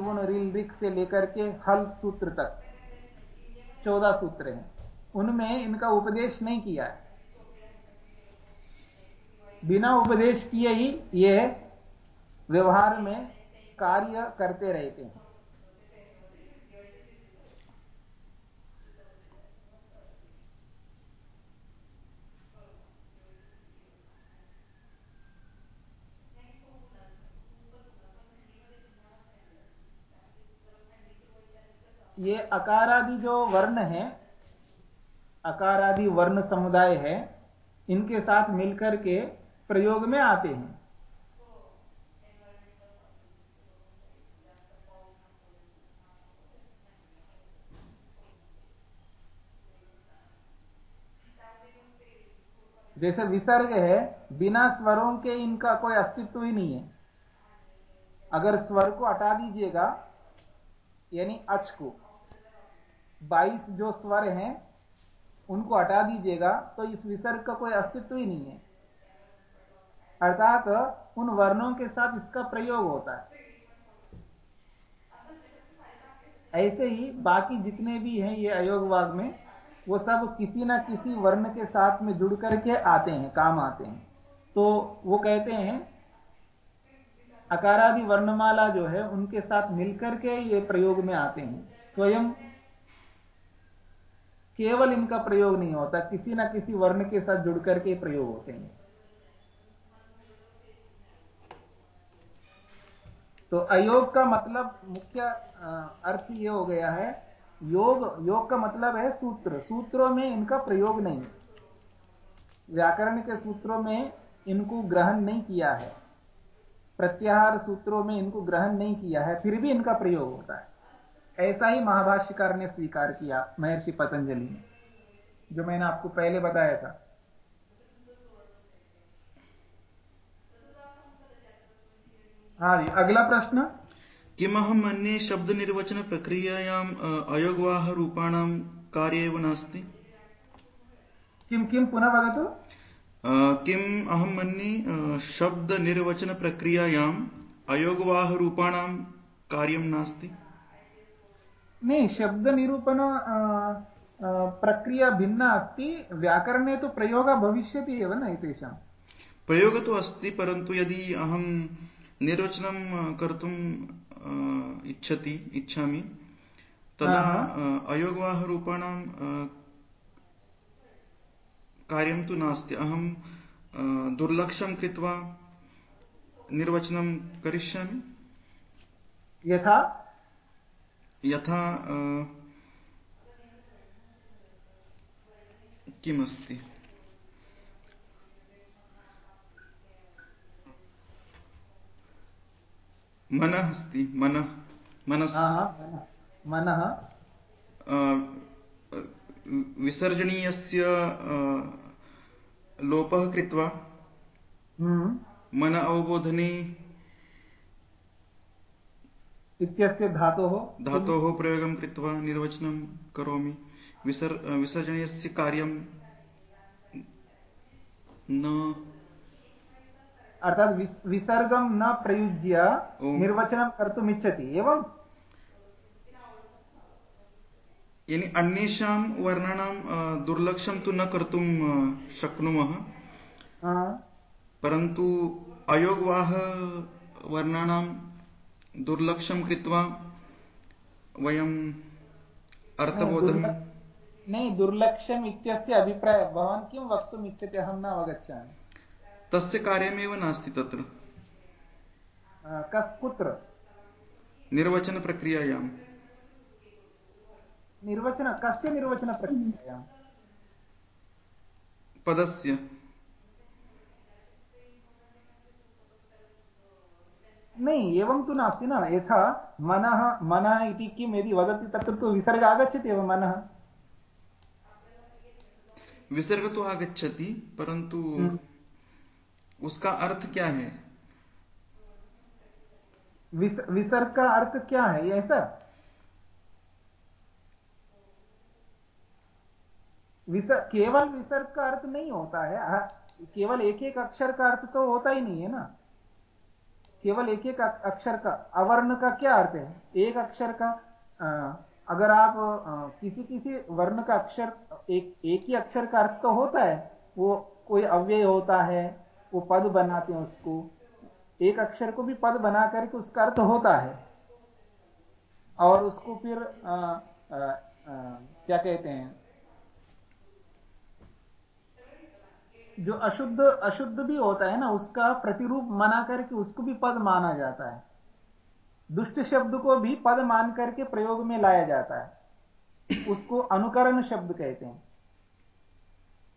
[SPEAKER 1] उन रिल रिक से लेकर के हल सूत्र तक, चौदह सूत्र हैं, उनमें इनका उपदेश नहीं किया है। बिना उपदेश किए ही ये व्यवहार में कार्य करते रहते हैं। ये अकारादि जो वर्ण है, अकारादि वर्ण समुदाय है, इनके साथ मिलकर के प्रयोग में आते हैं। जैसे विसर्ग है, बिना स्वरों के इनका कोई अस्तित्व ही नहीं है। अगर स्वर को हटा दीजिएगा, यानी अच को 22 जो स्वर हैं, उनको हटा दीजिएगा तो इस विसर्ग का कोई अस्तित्व ही नहीं है। अर्थात उन वर्णों के साथ इसका प्रयोग होता है। ऐसे ही बाकी जितने भी हैं ये अयोगवाग में, वो सब किसी ना किसी वर्ण के साथ में जुड़ करके आते हैं, काम आते हैं। तो वो कहते हैं, अकारादि वर्णमाला जो है, उनके साथ मिलकर के ये प्रयोग में आते हैं। स्वयं केवल इनका प्रयोग नहीं होता, किसी ना किसी वर्ण के साथ जुड़ करके प्रयोग होते हैं। तो अयोग का मतलब मुख्य अर्थ ये हो गया है, योग योग का मतलब है सूत्र। सूत्रों में इनका प्रयोग नहीं। व्याकरण के सूत्रों में इनको ग्रहण नहीं किया है। प्रत्याहार सूत्रों में इनको ग्रहण नहीं किया है, फिर भी इनका प्रयोग होता है। ऐसा ही महाभाष्यकार ने स्वीकार किया, महर्षि पतंजलि ने, जो मैंने आपको पहले बताया था। हाँ जी अगला प्रश्न।
[SPEAKER 3] किमहं मन्ये शब्दनिर्वचनप्रक्रियायाम् अयोगवाहरूपाणां कार्य एव नास्ति?
[SPEAKER 1] किं किं पुनः वदतु।
[SPEAKER 3] किम् अहं मन्ये शब्दनिर्वचनप्रक्रियायाम् अयोगवाहरूपाणां कार्यं नास्ति?
[SPEAKER 1] नहीं शब्दनिरूपण प्रक्रिया भिन्ना अस्ति व्याकरणे तु प्रयोगः भविष्यति एव न एतेषां
[SPEAKER 3] प्रयोगः तु अस्ति परन्तु यदि अहं निर्वचनं कर्तुं इच्छति इच्छामि। तदा अयोगवाहरूपाणां कार्यं तु नास्ति। अहं दुर्लक्ष्यं कृत्वा निर्वचनं करिष्यामि।
[SPEAKER 1] यथा?
[SPEAKER 3] यथा किमस्ति? मनः अस्ति मनः मनस्।
[SPEAKER 1] मनः।
[SPEAKER 3] विसर्जनीयस्य लोपः कृत्वा मन अवबोधने
[SPEAKER 1] इत्यस्य धातोः?
[SPEAKER 3] धातोः प्रयोगं कृत्वा निर्वचनं करोमि। विसर् विसर्जनीयस्य कार्यं न
[SPEAKER 1] अर्थात विसर्गं न प्रयुज्य निर्वचनं कर्तुम् इच्छति एवम्?
[SPEAKER 3] यानि अन्येषां वर्णानां दुर्लक्ष्यं तु न कर्तुं शक्नुमः। परन्तु अयोगवाह वर्णानां दुर्लक्ष्यं कृत्वा वयम् अर्थबोधं
[SPEAKER 1] नहीं दुर्लक्ष्यम् इत्यस्य अभिप्रायः भवान् किं वक्तुम् इच्छति? अहं न अवगच्छामि।
[SPEAKER 3] तस्य कार्यमेव नास्ति तत्र।
[SPEAKER 1] कस् कुत्र
[SPEAKER 3] निर्वचनप्रक्रियायां
[SPEAKER 1] निर्वचन कस्य निर्वचनप्रक्रियायां
[SPEAKER 3] पदस्य।
[SPEAKER 1] नहीं एवं तु नास्ति न। यथा मनः मनः इति किम् यदि वदति तत्र तु विसर्ग आगच्छति एव मनः।
[SPEAKER 3] विसर्ग तो आगच्छति परन्तु हम्म। उसका अर्थ क्या है?
[SPEAKER 1] विस, विसर्ग का अर्थ क्या है? ये ऐसा? विसर्ग केवल विसर्ग का अर्थ नहीं होता है। केवल एक एक अक्षर का अर्थ तो होता ही नहीं है ना? केवल एक एक अक्षर का अवर्ण का क्या अर्थ है? एक अक्षर का आ, अगर आप आ, किसी किसी वर्ण का अक्षर एक एक ही अक्षर का अर्थ तो होता है वो कोई अव्यय होता है वो पद बनाते हैं उसको। एक अक्षर को भी पद बना करके उसका अर्थ होता है। और उसको फिर आ, आ, आ, क्या कहते हैं? जो अशुद्ध अशुद्ध भी होता है ना उसका प्रतिरूप मना करके उसको भी पद माना जाता है। दुष्ट शब्द को भी पद मान करके प्रयोग में लाया जाता है। उसको अनुकरण शब्द कहते हैं।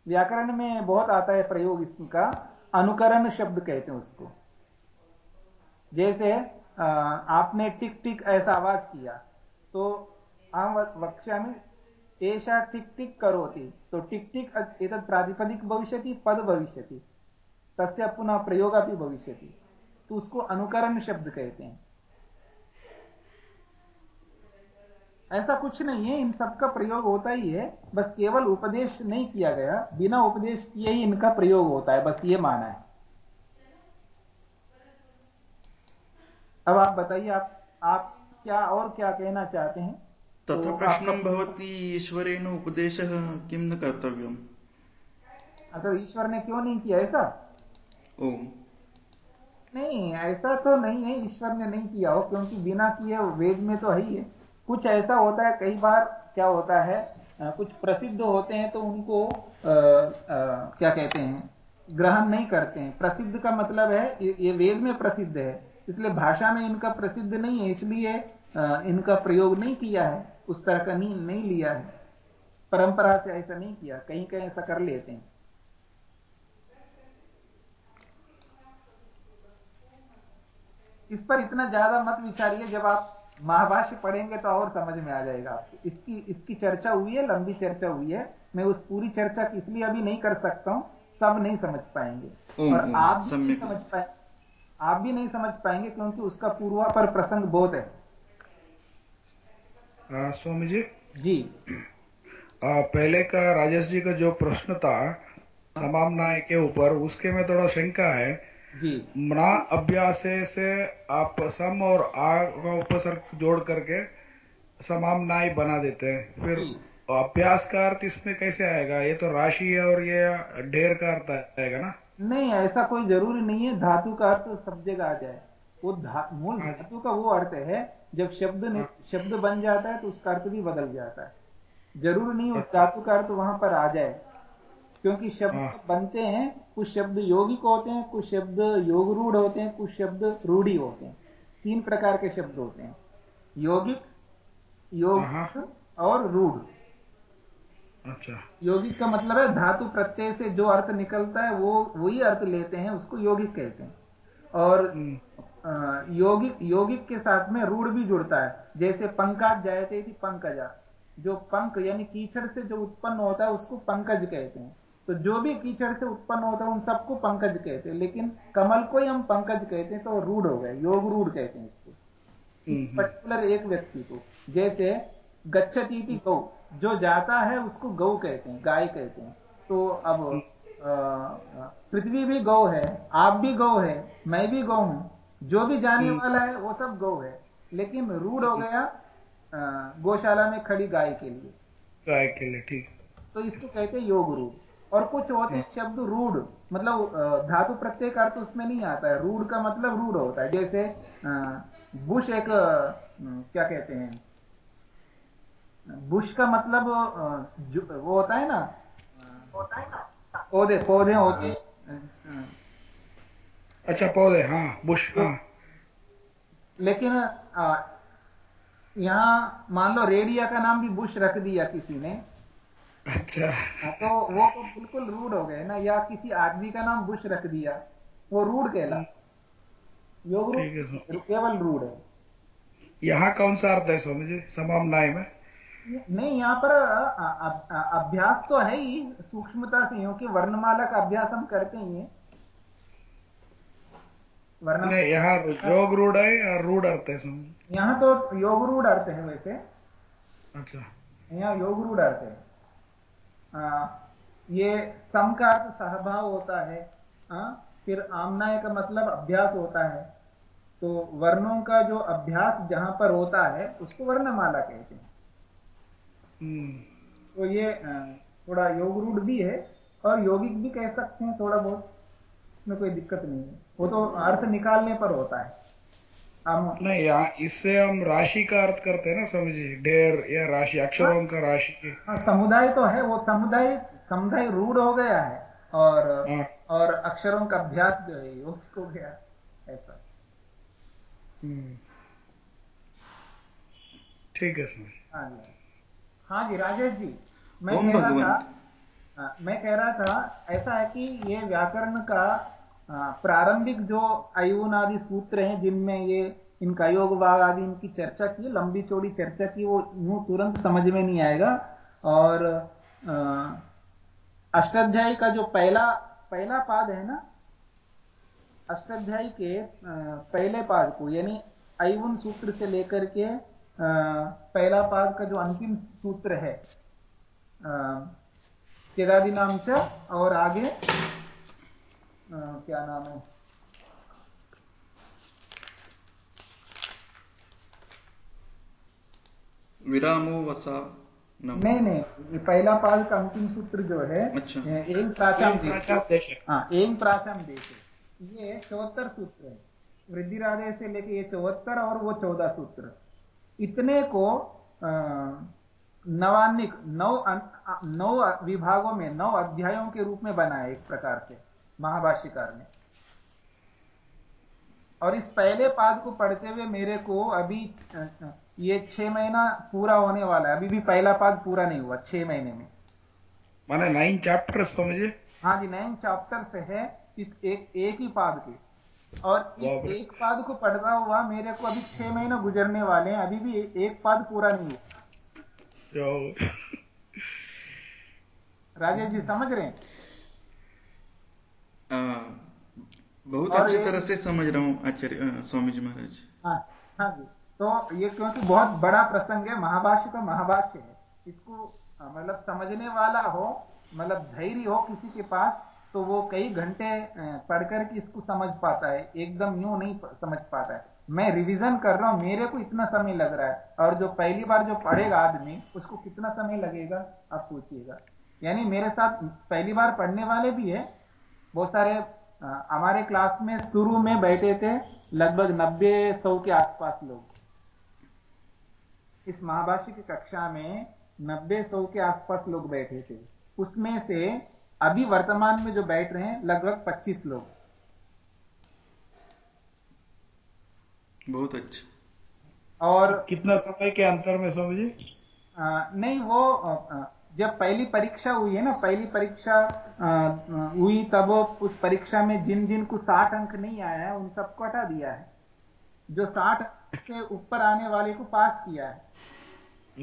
[SPEAKER 1] व्याकरण में बहुत आता है प्रयोग इसका। अनुकरण शब्द कहते हैं उसको। जैसे आपने टिक टिक ऐसा आवाज़ किया तो आम वक्षा में ऐसा टिक टिक थी तो टिक टिक एक प्रातिपदिक भविष्य पद भविष्य तस्य पुनः प्रयोग भी भविष्य तो उसको अनुकरण शब्द कहते हैं। ऐसा कुछ नहीं है इन सबका प्रयोग होता ही है। बस केवल उपदेश नहीं किया गया बिना उपदेश किए ही इनका प्रयोग होता है बस ये माना है। अब आप बताइए आप आप क्या और क्या कहना चाहते हैं?
[SPEAKER 3] तथा तो प्रश्न भवती ईश्वरेण उपदेश किम न कर्तव्य
[SPEAKER 1] अगर ईश्वर ने क्यों नहीं किया ऐसा?
[SPEAKER 3] ओ
[SPEAKER 1] नहीं ऐसा तो नहीं है ईश्वर ने नहीं किया हो क्योंकि बिना किए वेद में तो है ही है। कुछ ऐसा होता है कई बार क्या होता है कुछ प्रसिद्ध होते हैं तो उनको आ, आ, क्या कहते हैं ग्रहण नहीं करते हैं। प्रसिद्ध का मतलब है ये वेद में प्रसिद्ध है इसलिए भाषा में इनका प्रसिद्ध नहीं है इसलिए इनका प्रयोग नहीं किया है उस तरह का नहीं, नहीं लिया है। परंपरा से ऐसा नहीं किया कहीं कहीं ऐसा कर लेते हैं। इस पर इतना ज़्यादा मत विचारिए जब आप महाभाष्य पढ़ेंगे तो और समझ में आ जाएगा आपको। इसकी इसकी चर्चा हुई है लंबी चर्चा हुई है। मैं उस पूरी चर्चा इसलिए अभी नहीं कर सकता हूँ सब नहीं समझ पाएँगे। और आप भी नहीं समझ पाए आप भी नहीं समझ पाएँगे क्योंकि उसका पूर्वा पर प्रसंग बहुत है।
[SPEAKER 5] स्वामी जी?
[SPEAKER 1] जी।
[SPEAKER 5] आ, पहले का राजेश जी का जो प्रश्न था समाम नाय के ऊपर उसके में थोड़ा शंका है। मना अभ्यास से आप सम और आ का उपसर्ग जोड़ करके समाम नाई बना देते हैं। फिर अभ्यास का अर्थ इसमें कैसे आएगा? ये तो राशि है और ये ढेर का अर्थ आएगा ना?
[SPEAKER 1] नहीं ऐसा कोई ज़रूरी नहीं है। धातु का अर्थ सब जगह आ जाए। वो धा, मूल हाँ धातु का वो अर्थ है। जब शब्द हाँ। शब्द बन जाता है तो उसका अर्थ भी बदल जाता है। ज़रूर नहीं उस अच्छा। धातु का अर्थ वहाँ पर आ जाए। क्योंकि शब्द हाँ। बनते हैं कुछ शब्द यौगिक होते हैं कुछ शब्द योग रूढ़ होते हैं कुछ शब्द रूढ़ी होते हैं। तीन प्रकार के शब्द होते हैं। यौगिक योग हाँ। और रूढ़।
[SPEAKER 5] अच्छा।
[SPEAKER 1] यौगिक का मतलब है धातु प्रत्यय से जो अर्थ निकलता है वो वही अर्थ लेते हैं उसको यौगिक कहते हैं। और हम्म। यौगिक यौगिक के साथ में रूढ़ भी जुड़ता है। जैसे पंकज जायते थी पंकजा। जो पंख यानी कीचड़ से जो उत्पन्न होता है उसको पंकज कहते हैं। तो जो भी कीचड़ से उत्पन्न होता है उन सबको पंकज कहते हैं। लेकिन कमल को ही हम पंकज कहते हैं तो रूढ़ हो गए। योग रूढ़ कहते हैं इसको। Particular hmm, hmm. एक व्यक्ति को। जैसे गच्छती गौ जो जाता है उसको गौ कहते हैं गाय कहते हैं। तो अब हम्म। पृथ्वी भी गौ है आप भी गौ है मैं भी गौ हूँ जो भी जाने वाला है वो सब गौ है। लेकिन रूढ़ हो गया गौशाला में खड़ी गाय के लिए।
[SPEAKER 5] गाय के लिए ठीक।
[SPEAKER 1] तो इसको कहते हैं योग रूढ़। और कुछ होते हैं। शब्द रूढ़ मतलब धातु प्रत्यय का अर्थ उसमें नहीं आता है। रूढ़ का मतलब रूढ़ होता है। जैसे बुश एक क्या कहते हैं? बुश का मतलब वो होता है ना? होता है ना? पौधे पौधे होते हैं।
[SPEAKER 5] अच्छा पौधे हाँ बुश हाँ।
[SPEAKER 1] लेकिन यहाँ मान लो रेडिया का नाम भी बुश रख दिया किसी ने।
[SPEAKER 5] अच्छा।
[SPEAKER 1] हाँ, तो वो तो बिल्कुल रूड हो गए ना या किसी आदमी का नाम बुश रख दिया वो रूड कहला। योग केवल रूड है।
[SPEAKER 5] यहाँ कौन सा अर्थ है स्वामी जी? समाम नाय में।
[SPEAKER 1] नहीं यहाँ पर अभ्यास तो है ही सूक्ष्मता से क्योंकि वर्णमाला का अभ्यास हम करते ही हैं।
[SPEAKER 5] यहाँ योग रूढ़ है या रूढ़ अर्थ है
[SPEAKER 1] यहाँ तो योग रूढ़ अर्थ है वैसे।
[SPEAKER 5] अच्छा।
[SPEAKER 1] यहाँ योग रूढ़ अर्थ है। ये सम का अर्थ सहभाव होता है आ, फिर आमनाय का मतलब अभ्यास होता है। तो वर्णों का जो अभ्यास जहाँ पर होता है उसको वर्णमाला कहते हैं। हम्म। तो ये थोड़ा योग रूढ़ भी है और यौगिक भी कह सकते हैं थोड़ा बहुत इसमें कोई दिक्कत नहीं है। वो तो अर्थ निकालने पर होता है।
[SPEAKER 5] नहीं यहाँ इससे हम राशि का अर्थ करते हैं ना समझिए ढेर या राशि अक्षरों हाँ, का राशि
[SPEAKER 1] हाँ, समुदाय तो है वो समुदाय समुदाय रूढ़ हो गया है और हाँ, और अक्षरों का अभ्यास जो है उसको गया ऐसा।
[SPEAKER 5] हम्म। ठीक है समझ
[SPEAKER 1] हाँ जी। हाँ जी राजेश जी मैं कह रहा था हाँ, मैं कह रहा था ऐसा है कि ये व्याकरण का प्रारंभिक जो अयुन आदि सूत्र हैं, जिनमें ये इनका योग भाग आदि, इनकी चर्चा की, लंबी चौड़ी चर्चा की, वो यूँ तुरंत समझ में नहीं आएगा। और अष्टाध्यायी का जो पहला पहला पाद है ना, अष्टाध्यायी के पहले पाद को, यानी अयुन सूत्र से लेकर के पहला पाद का जो अंतिम सूत्र है केदादी नाम से और आगे क्या नाम है?
[SPEAKER 3] विरामो वसा
[SPEAKER 1] नहीं नहीं पहला पाद का अंतिम सूत्र जो है
[SPEAKER 3] अच्छा।
[SPEAKER 1] एक प्राचम देश। हाँ एक प्राचम देश। ये चौहत्तर सूत्र है। वृद्धि राधे से लेके ये चौहत्तर और वो चौदह सूत्र। इतने को नवान्निक नौ नौ विभागों में नौ अध्यायों के रूप में बनाया एक प्रकार से। महाभाष्यकार ने। और इस पहले पाद को पढ़ते हुए मेरे को अभी ये छह महीना पूरा होने वाला है। अभी भी पहला पाद पूरा नहीं हुआ छह महीने में।
[SPEAKER 5] माने नाइन चैप्टर समझे
[SPEAKER 1] हाँ जी नाइन चैप्टर से है इस एक एक ही पाद के। और इस एक पाद को पढ़ता हुआ मेरे को अभी छह महीने गुजरने वाले हैं। अभी भी एक पाद पूरा नहीं हुआ। राजेश जी समझ रहे हैं?
[SPEAKER 3] बहुत अच्छी तरह से समझ रहा हूँ आचार्य स्वामी जी महाराज।
[SPEAKER 1] हाँ हाँ जी। तो ये क्योंकि बहुत बड़ा प्रसंग है महाभाष्य तो महाभाष्य है। इसको मतलब समझने वाला हो मतलब धैर्य हो किसी के पास तो वो कई घंटे पढ़ करके इसको समझ पाता है। एकदम यूँ नहीं समझ पाता है। मैं रिवीजन कर रहा हूँ मेरे को इतना समय लग रहा है। और जो पहली बार जो पढ़ेगा आदमी उसको कितना समय लगेगा आप सोचिएगा। यानी मेरे साथ पहली बार पढ़ने वाले भी है बहुत सारे हमारे क्लास में शुरू में बैठे थे लगभग नब्बे सौ के आसपास लोग। इस महाभाष्य की कक्षा में नब्बे सौ के आसपास लोग बैठे थे। उसमें से अभी वर्तमान में जो बैठ रहे हैं लगभग 25 लोग।
[SPEAKER 3] बहुत अच्छा।
[SPEAKER 5] और कितना समय के अंतर में समझिए
[SPEAKER 1] नहीं वो आ, जब पहली परीक्षा हुई है ना पहली परीक्षा हुई तब उस परीक्षा में जिन जिन को साठ अंक नहीं आया है उन सबको हटा दिया है। जो साठ के ऊपर आने वाले को पास किया है।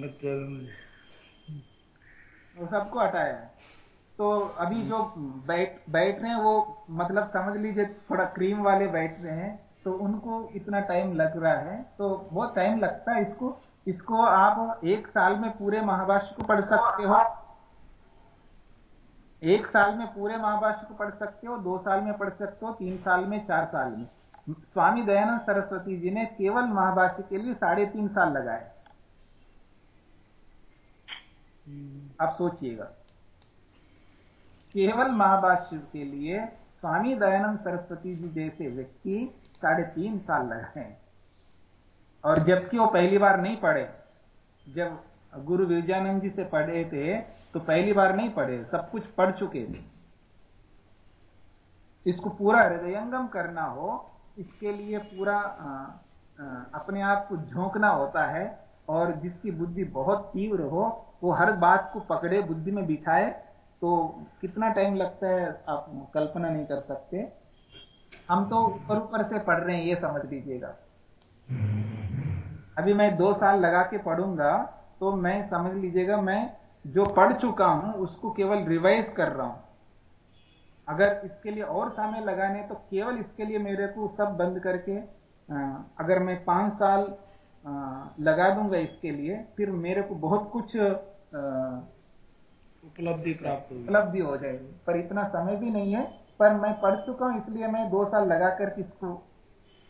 [SPEAKER 5] अच्छा
[SPEAKER 1] वो सबको हटाया है। तो अभी जो बैठ बैठ रहे हैं वो मतलब समझ लीजिए थोड़ा क्रीम वाले बैठ रहे हैं तो उनको इतना टाइम लग रहा है। तो बहुत टाइम लगता है इसको। इसको आप एक साल में पूरे महाभाष्य को पढ़ सकते हो। एक साल में पूरे महाभाष्य को पढ़ सकते हो, दो साल में पढ़ सकते हो, तीन साल में, चार साल में। स्वामी दयानंद सरस्वती जी ने केवल महाभाष्य के लिए साढ़े तीन साल लगाए। आप सोचिएगा। केवल महाभाष्य के लिए स्वामी दयानंद सरस्वती जी जैसे व्यक्ति साढ़े तीन साल लगाए। और जबकि वो पहली बार नहीं पढ़े जब गुरु विजयानंद जी से पढ़े थे तो पहली बार नहीं पढ़े सब कुछ पढ़ चुके थे। इसको पूरा हृदयंगम करना हो इसके लिए पूरा आ, आ, अपने आप को झोंकना होता है और जिसकी बुद्धि बहुत तीव्र हो वो हर बात को पकड़े बुद्धि में बिठाए तो कितना टाइम लगता है आप कल्पना नहीं कर सकते। हम तो ऊपर ऊपर से पढ़ रहे हैं ये समझ लीजिएगा। अभी मैं दो साल लगा के पढ़ूँगा तो मैं समझ लीजिएगा मैं जो पढ़ चुका हूँ उसको केवल रिवाइज कर रहा हूँ। अगर इसके लिए और समय लगाने तो केवल इसके लिए मेरे को सब बंद करके अगर मैं पाँच साल लगा दूँगा इसके लिए फिर मेरे को बहुत कुछ
[SPEAKER 5] उपलब्धि प्राप्त
[SPEAKER 1] उपलब्धि हो जाएगी। पर इतना समय भी नहीं है पर मैं पढ़ चुका हूँ इसलिए मैं दो साल लगा करके इसको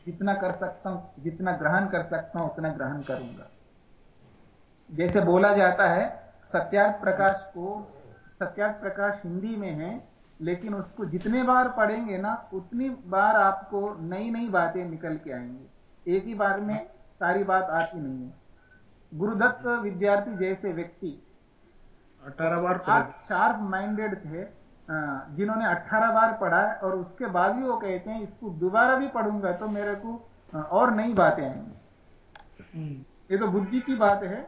[SPEAKER 1] जितना कर सकता हूँ जितना ग्रहण कर सकता हूँ उतना ग्रहण करूँगा। जैसे बोला जाता है सत्यार्थ प्रकाश को सत्यार्थ प्रकाश हिंदी में है लेकिन उसको जितने बार पढ़ेंगे ना उतनी बार आपको नई नई बातें निकल के आएँगी। एक ही बार में सारी बात आती नहीं है। गुरुदत्त विद्यार्थी जैसे व्यक्ति
[SPEAKER 5] अठारह बार
[SPEAKER 1] शार्प माइंडेड थे जिन्होंने अट्ठारह बार पढ़ा है और उसके बाद भी वो कहते हैं इसको दोबारा भी पढ़ूँगा तो मेरे को और नई बातें आएँगी। ये तो बुद्धि की बात है।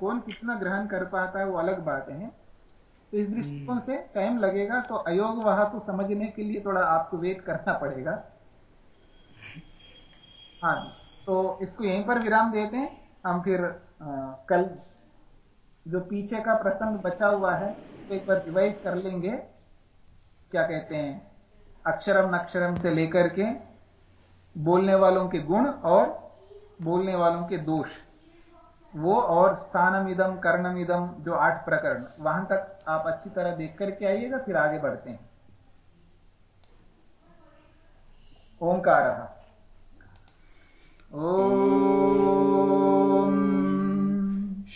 [SPEAKER 1] कौन कितना ग्रहण कर पाता है वो अलग बात है। तो इस दृष्टिकोण से टाइम लगेगा तो अयोग वहा को समझने के लिए थोड़ा आपको वेट करना पड़ेगा। हाँ तो इसको यहीं पर विराम देते हैं। हम फिर आ, कल जो पीछे का प्रसंग बचा हुआ है उसको एक बार रिवाइज कर लेंगे। क्या कहते हैं? अक्षरम नक्षरम से लेकर के बोलने वालों के गुण और बोलने वालों के दोष। वो और स्थानम इदम, कर्णम इदम, जो आठ प्रकरण। वहाँ तक आप अच्छी तरह देख करके आइएगा, फिर आगे बढ़ते हैं। ओंकार। ॐ